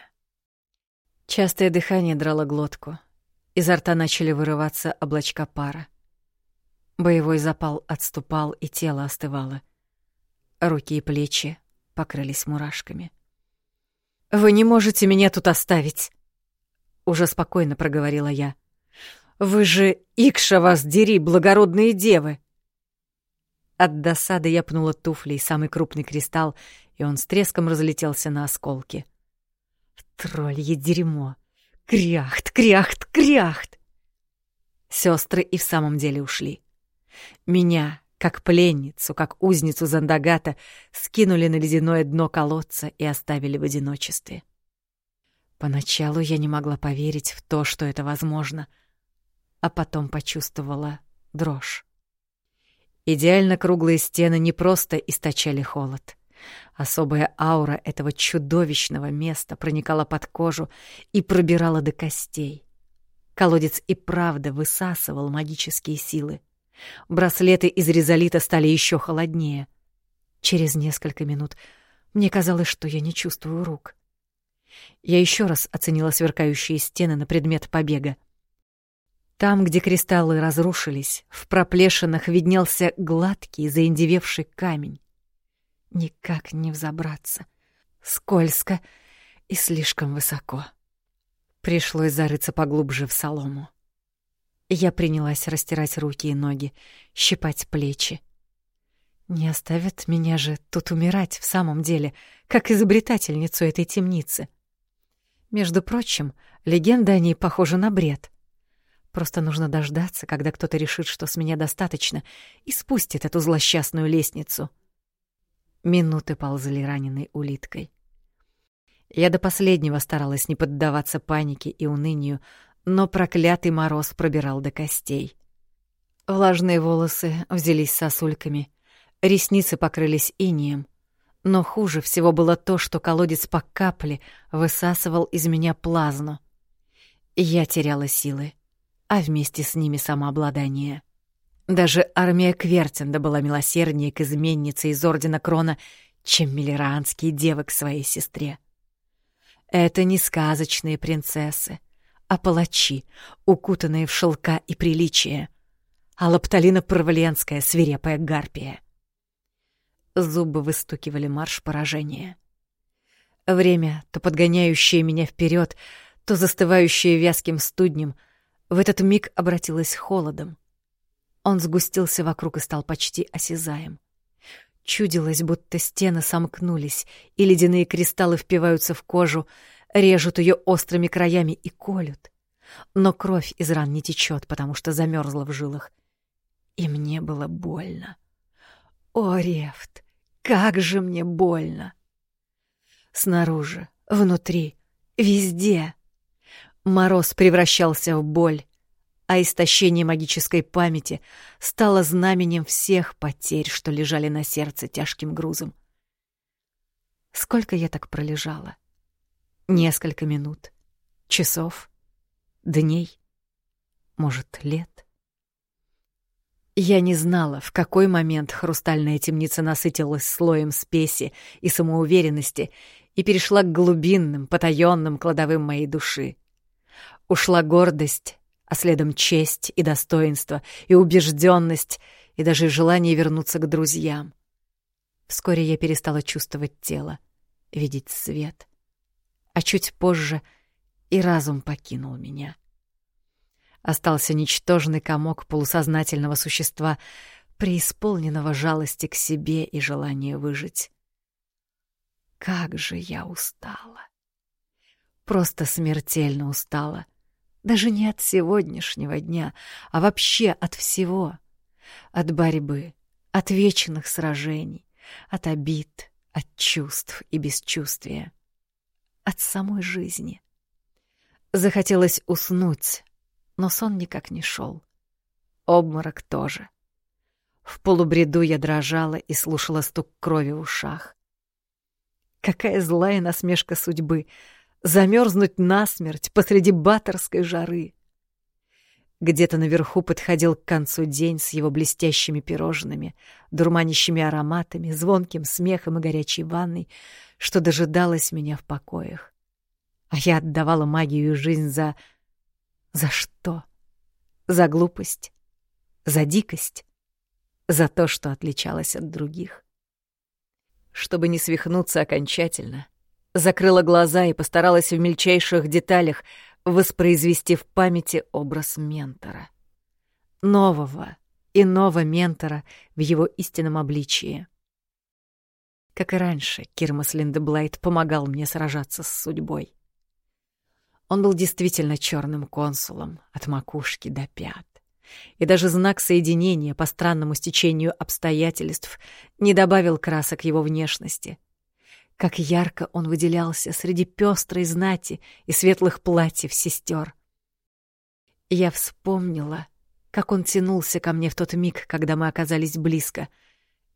Частое дыхание драло глотку. Изо рта начали вырываться облачка пара. Боевой запал отступал, и тело остывало. Руки и плечи покрылись мурашками. «Вы не можете меня тут оставить!» Уже спокойно проговорила я. «Вы же, Икша вас дери, благородные девы!» От досады я пнула туфлей самый крупный кристалл, и он с треском разлетелся на осколки. Троллье дерьмо! Кряхт, кряхт, кряхт! Сестры и в самом деле ушли. Меня, как пленницу, как узницу Зандагата, скинули на ледяное дно колодца и оставили в одиночестве. Поначалу я не могла поверить в то, что это возможно, а потом почувствовала дрожь. Идеально круглые стены не просто источали холод. Особая аура этого чудовищного места проникала под кожу и пробирала до костей. Колодец и правда высасывал магические силы. Браслеты из резолита стали еще холоднее. Через несколько минут мне казалось, что я не чувствую рук. Я еще раз оценила сверкающие стены на предмет побега. Там, где кристаллы разрушились, в проплешинах виднелся гладкий, заиндевевший камень. Никак не взобраться. Скользко и слишком высоко. Пришлось зарыться поглубже в солому. Я принялась растирать руки и ноги, щипать плечи. Не оставят меня же тут умирать в самом деле, как изобретательницу этой темницы. Между прочим, легенда о ней похожа на бред. Просто нужно дождаться, когда кто-то решит, что с меня достаточно, и спустит эту злосчастную лестницу. Минуты ползли раненой улиткой. Я до последнего старалась не поддаваться панике и унынию, но проклятый мороз пробирал до костей. Влажные волосы взялись сосульками, ресницы покрылись инием. Но хуже всего было то, что колодец по капле высасывал из меня плазму. Я теряла силы, а вместе с ними самообладание. Даже армия Квертинда была милосерднее к изменнице из Ордена Крона, чем миллеранские девы к своей сестре. Это не сказочные принцессы, а палачи, укутанные в шелка и приличие, а Лапталина Провленская свирепая гарпия. Зубы выстукивали марш поражения. Время, то подгоняющее меня вперед, то застывающее вязким студнем, в этот миг обратилось холодом. Он сгустился вокруг и стал почти осязаем. Чудилось, будто стены сомкнулись, и ледяные кристаллы впиваются в кожу, режут ее острыми краями и колют. Но кровь из ран не течет, потому что замерзла в жилах. И мне было больно. О, Рефт, как же мне больно! Снаружи, внутри, везде. Мороз превращался в боль, а истощение магической памяти стало знаменем всех потерь, что лежали на сердце тяжким грузом. Сколько я так пролежала? Несколько минут, часов, дней, может, лет? Я не знала, в какой момент хрустальная темница насытилась слоем спеси и самоуверенности и перешла к глубинным, потаённым кладовым моей души. Ушла гордость, а следом честь и достоинство, и убежденность, и даже желание вернуться к друзьям. Вскоре я перестала чувствовать тело, видеть свет. А чуть позже и разум покинул меня. Остался ничтожный комок полусознательного существа, преисполненного жалости к себе и желания выжить. Как же я устала! Просто смертельно устала. Даже не от сегодняшнего дня, а вообще от всего. От борьбы, от вечных сражений, от обид, от чувств и бесчувствия. От самой жизни. Захотелось уснуть, но сон никак не шел. Обморок тоже. В полубреду я дрожала и слушала стук крови в ушах. Какая злая насмешка судьбы — замерзнуть насмерть посреди баторской жары. Где-то наверху подходил к концу день с его блестящими пирожными, дурманящими ароматами, звонким смехом и горячей ванной, что дожидалось меня в покоях. А я отдавала магию и жизнь за за что? За глупость? За дикость? За то, что отличалась от других? Чтобы не свихнуться окончательно, закрыла глаза и постаралась в мельчайших деталях воспроизвести в памяти образ ментора. Нового, иного ментора в его истинном обличии. Как и раньше, Кирмас Линдеблайт помогал мне сражаться с судьбой. Он был действительно черным консулом от макушки до пят. И даже знак соединения по странному стечению обстоятельств не добавил красок его внешности. Как ярко он выделялся среди пестрой знати и светлых платьев сестер. Я вспомнила, как он тянулся ко мне в тот миг, когда мы оказались близко.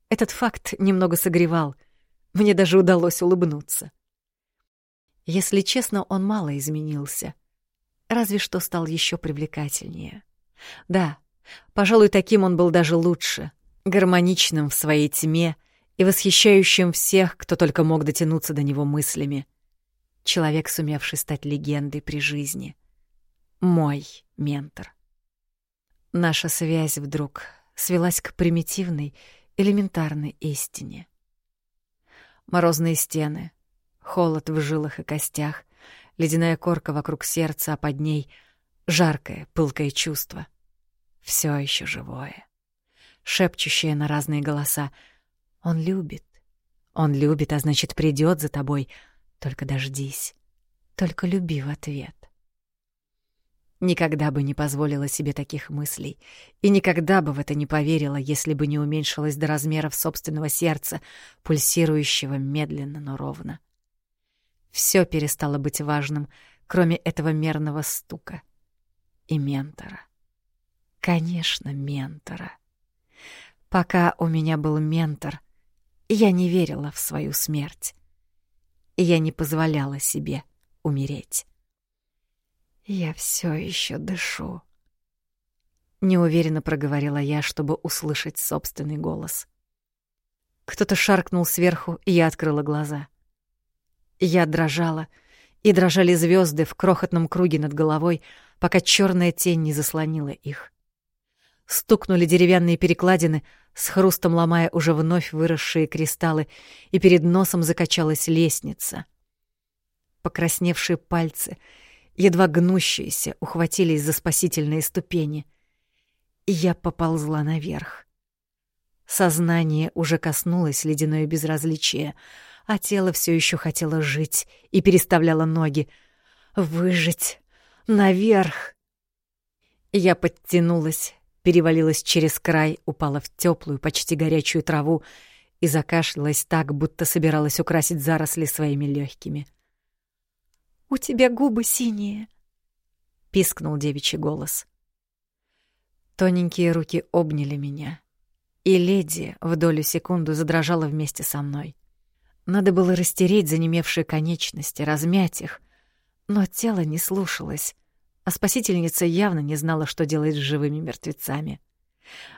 Этот факт немного согревал. Мне даже удалось улыбнуться. Если честно, он мало изменился. Разве что стал еще привлекательнее. Да, пожалуй, таким он был даже лучше, гармоничным в своей тьме и восхищающим всех, кто только мог дотянуться до него мыслями. Человек, сумевший стать легендой при жизни. Мой ментор. Наша связь вдруг свелась к примитивной, элементарной истине. Морозные стены, холод в жилах и костях, ледяная корка вокруг сердца, а под ней жаркое, пылкое чувство. Все еще живое, шепчущее на разные голоса. Он любит. Он любит, а значит, придет за тобой. Только дождись. Только люби в ответ. Никогда бы не позволила себе таких мыслей, и никогда бы в это не поверила, если бы не уменьшилась до размеров собственного сердца, пульсирующего медленно, но ровно. Все перестало быть важным, кроме этого мерного стука. И ментора. Конечно, ментора. Пока у меня был ментор, я не верила в свою смерть. Я не позволяла себе умереть. Я все еще дышу. Неуверенно проговорила я, чтобы услышать собственный голос. Кто-то шаркнул сверху, и я открыла глаза — я дрожала, и дрожали звезды в крохотном круге над головой, пока черная тень не заслонила их. Стукнули деревянные перекладины, с хрустом ломая уже вновь выросшие кристаллы, и перед носом закачалась лестница. Покрасневшие пальцы, едва гнущиеся, ухватились за спасительные ступени. И я поползла наверх. Сознание уже коснулось ледяное безразличие — а тело все еще хотело жить и переставляло ноги. Выжить! Наверх! Я подтянулась, перевалилась через край, упала в теплую, почти горячую траву и закашлялась так, будто собиралась украсить заросли своими легкими. «У тебя губы синие!» — пискнул девичий голос. Тоненькие руки обняли меня, и леди в долю секунду задрожала вместе со мной. Надо было растереть занемевшие конечности, размять их. Но тело не слушалось, а спасительница явно не знала, что делать с живыми мертвецами.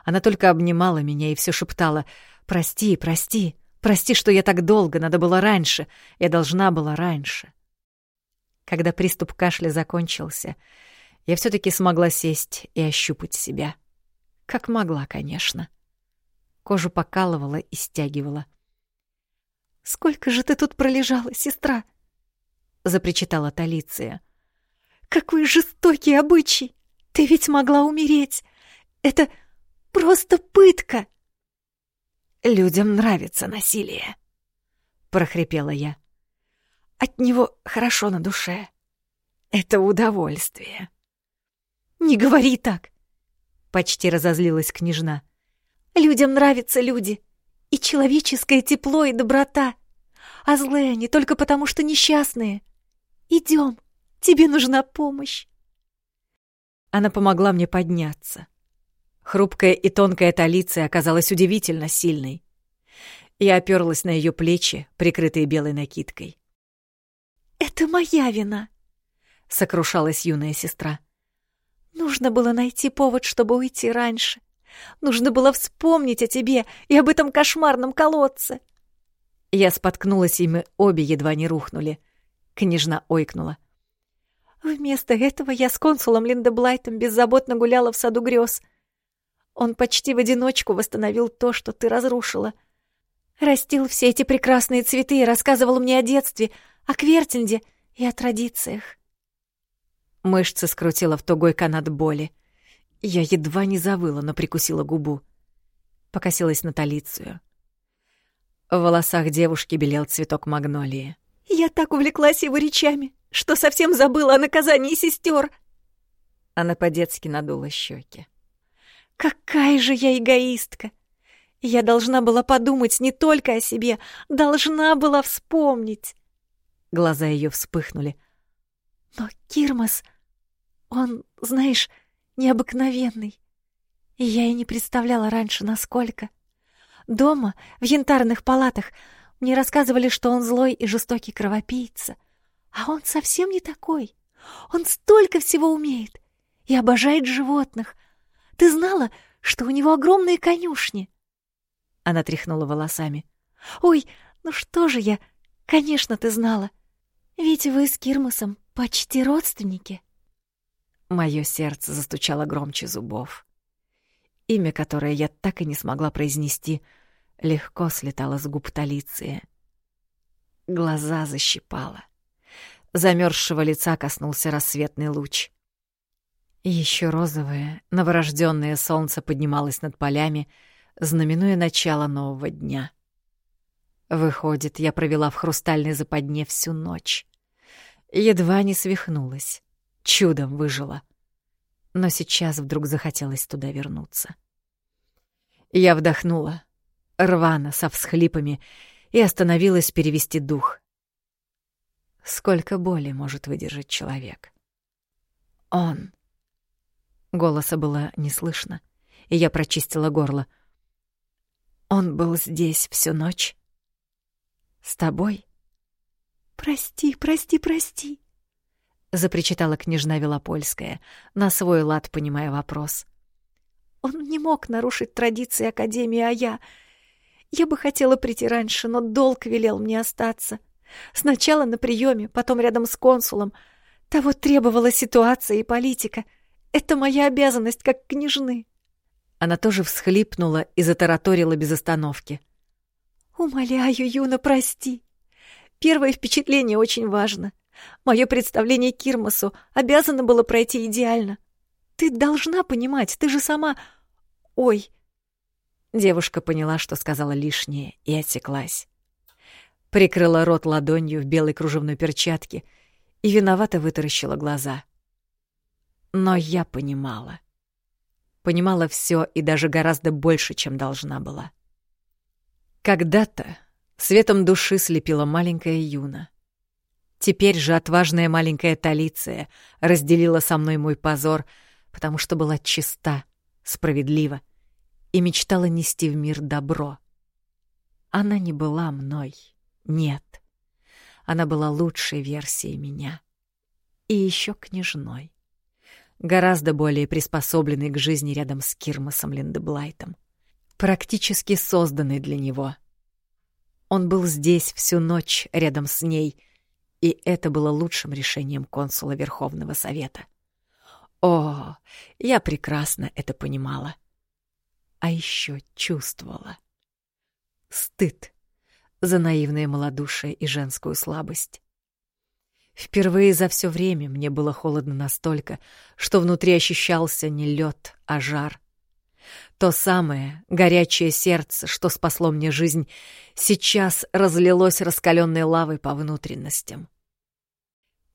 Она только обнимала меня и все шептала «Прости, прости, прости, что я так долго, надо было раньше, я должна была раньше». Когда приступ кашля закончился, я все таки смогла сесть и ощупать себя. Как могла, конечно. Кожу покалывала и стягивала — «Сколько же ты тут пролежала, сестра?» — запричитала Талиция. «Какой жестокий обычай! Ты ведь могла умереть! Это просто пытка!» «Людям нравится насилие», — прохрипела я. «От него хорошо на душе. Это удовольствие». «Не говори так!» — почти разозлилась княжна. «Людям нравятся люди и человеческое тепло и доброта. А злые они только потому, что несчастные. Идем, тебе нужна помощь. Она помогла мне подняться. Хрупкая и тонкая талиция оказалась удивительно сильной. Я оперлась на ее плечи, прикрытые белой накидкой. «Это моя вина», — сокрушалась юная сестра. «Нужно было найти повод, чтобы уйти раньше. Нужно было вспомнить о тебе и об этом кошмарном колодце. Я споткнулась, и мы обе едва не рухнули. Княжна ойкнула. Вместо этого я с консулом Линдеблайтом беззаботно гуляла в саду грез. Он почти в одиночку восстановил то, что ты разрушила. Растил все эти прекрасные цветы и рассказывал мне о детстве, о Квертинде и о традициях. Мышцы скрутила в тугой канат боли. Я едва не завыла, но прикусила губу. Покосилась на Талицию. В волосах девушки белел цветок магнолии. «Я так увлеклась его речами, что совсем забыла о наказании сестер. Она по-детски надула щеки. «Какая же я эгоистка! Я должна была подумать не только о себе, должна была вспомнить!» Глаза ее вспыхнули. «Но Кирмас, он, знаешь, необыкновенный. И я и не представляла раньше, насколько. Дома, в янтарных палатах, мне рассказывали, что он злой и жестокий кровопийца. А он совсем не такой. Он столько всего умеет и обожает животных. Ты знала, что у него огромные конюшни?» Она тряхнула волосами. «Ой, ну что же я? Конечно, ты знала. Ведь вы с Кирмосом почти родственники». Моё сердце застучало громче зубов. Имя, которое я так и не смогла произнести, легко слетало с губ Талиции. Глаза защипало. Замерзшего лица коснулся рассветный луч. Еще розовое, новорожденное солнце поднималось над полями, знаменуя начало нового дня. Выходит, я провела в хрустальной западне всю ночь. Едва не свихнулась чудом выжила. Но сейчас вдруг захотелось туда вернуться. Я вдохнула, рвано, со всхлипами, и остановилась перевести дух. Сколько боли может выдержать человек? Он. Голоса было не слышно, и я прочистила горло. Он был здесь всю ночь? С тобой? Прости, прости, прости. — запричитала княжна Велопольская, на свой лад понимая вопрос. «Он не мог нарушить традиции Академии, а я... Я бы хотела прийти раньше, но долг велел мне остаться. Сначала на приеме, потом рядом с консулом. Того требовала ситуация и политика. Это моя обязанность, как княжны». Она тоже всхлипнула и затараторила без остановки. «Умоляю, Юна, прости. Первое впечатление очень важно. Мое представление Кирмасу обязано было пройти идеально. Ты должна понимать, ты же сама... Ой!» Девушка поняла, что сказала лишнее, и отсеклась. Прикрыла рот ладонью в белой кружевной перчатке и виновато вытаращила глаза. Но я понимала. Понимала все и даже гораздо больше, чем должна была. Когда-то светом души слепила маленькая Юна — Теперь же отважная маленькая Талиция разделила со мной мой позор, потому что была чиста, справедлива и мечтала нести в мир добро. Она не была мной, нет. Она была лучшей версией меня. И еще княжной. Гораздо более приспособленной к жизни рядом с Кирмасом Линдеблайтом. Практически созданной для него. Он был здесь всю ночь рядом с ней — и это было лучшим решением консула Верховного Совета. О, я прекрасно это понимала. А еще чувствовала. Стыд за наивное малодушие и женскую слабость. Впервые за все время мне было холодно настолько, что внутри ощущался не лед, а жар. То самое горячее сердце, что спасло мне жизнь, сейчас разлилось раскаленной лавой по внутренностям.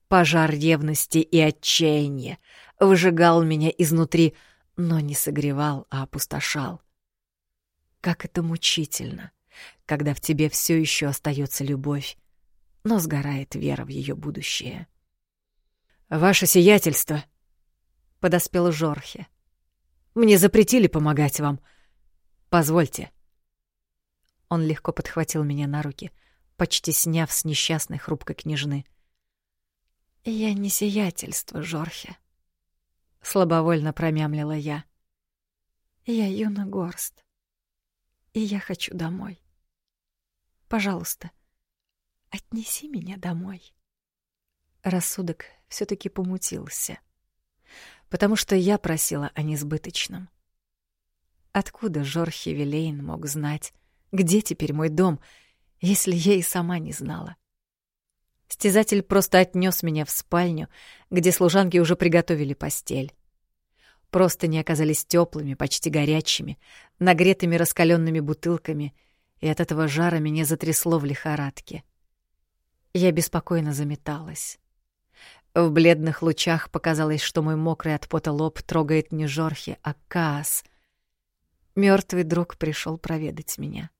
Пожар ревности и отчаяния выжигал меня изнутри, но не согревал, а опустошал. Как это мучительно, когда в тебе все еще остается любовь, но сгорает вера в ее будущее. «Ваше сиятельство!» — подоспел Жорхе. «Мне запретили помогать вам. Позвольте». Он легко подхватил меня на руки, почти сняв с несчастной хрупкой княжны — «Я не сиятельство, Жорхе», — слабовольно промямлила я. «Я Юна Горст, и я хочу домой. Пожалуйста, отнеси меня домой». Рассудок все таки помутился, потому что я просила о несбыточном. Откуда Жорхе Вилейн мог знать, где теперь мой дом, если я и сама не знала? Стязатель просто отнес меня в спальню, где служанки уже приготовили постель. Просто не оказались теплыми, почти горячими, нагретыми раскаленными бутылками, и от этого жара меня затрясло в лихорадке. Я беспокойно заметалась. В бледных лучах показалось, что мой мокрый от пота лоб трогает не Жорхи, а Каас. Мертвый друг пришел проведать меня.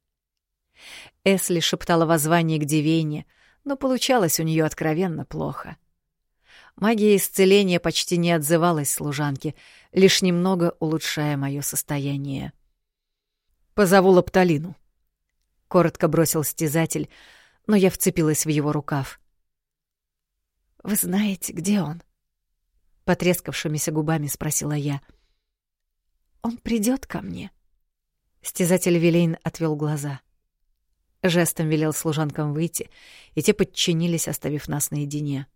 Эсли шептала воззвание к Дивейне, но получалось у нее откровенно плохо. Магия исцеления почти не отзывалась служанке, лишь немного улучшая мое состояние. «Позову Лапталину», — коротко бросил стязатель, но я вцепилась в его рукав. «Вы знаете, где он?» — потрескавшимися губами спросила я. «Он придет ко мне?» Стязатель Вилейн отвел глаза. Жестом велел служанкам выйти, и те подчинились, оставив нас наедине.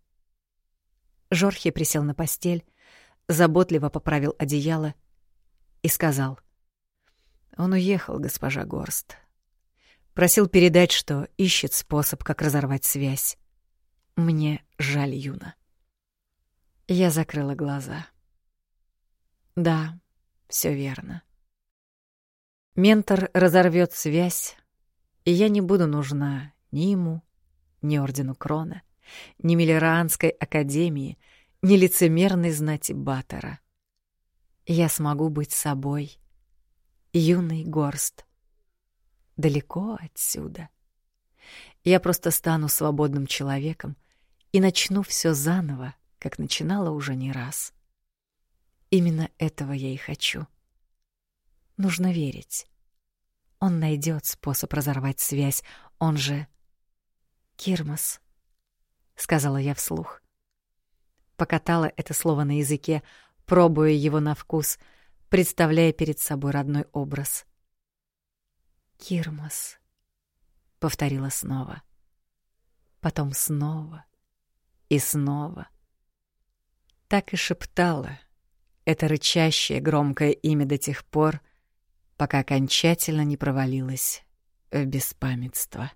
Жорхи присел на постель, заботливо поправил одеяло и сказал. Он уехал, госпожа Горст. Просил передать, что ищет способ, как разорвать связь. Мне жаль Юна. Я закрыла глаза. Да, все верно. Ментор разорвет связь, и я не буду нужна ни ему, ни Ордену Крона, ни Миллеранской Академии, ни лицемерной знати Баттера. Я смогу быть собой, юный горст. Далеко отсюда. Я просто стану свободным человеком и начну все заново, как начинала уже не раз. Именно этого я и хочу. Нужно верить. Он найдет способ разорвать связь. Он же... Кирмас, — сказала я вслух. Покатала это слово на языке, пробуя его на вкус, представляя перед собой родной образ. «Кирмас», — повторила снова. Потом снова и снова. Так и шептала это рычащее громкое имя до тех пор, пока окончательно не провалилась в беспамятство.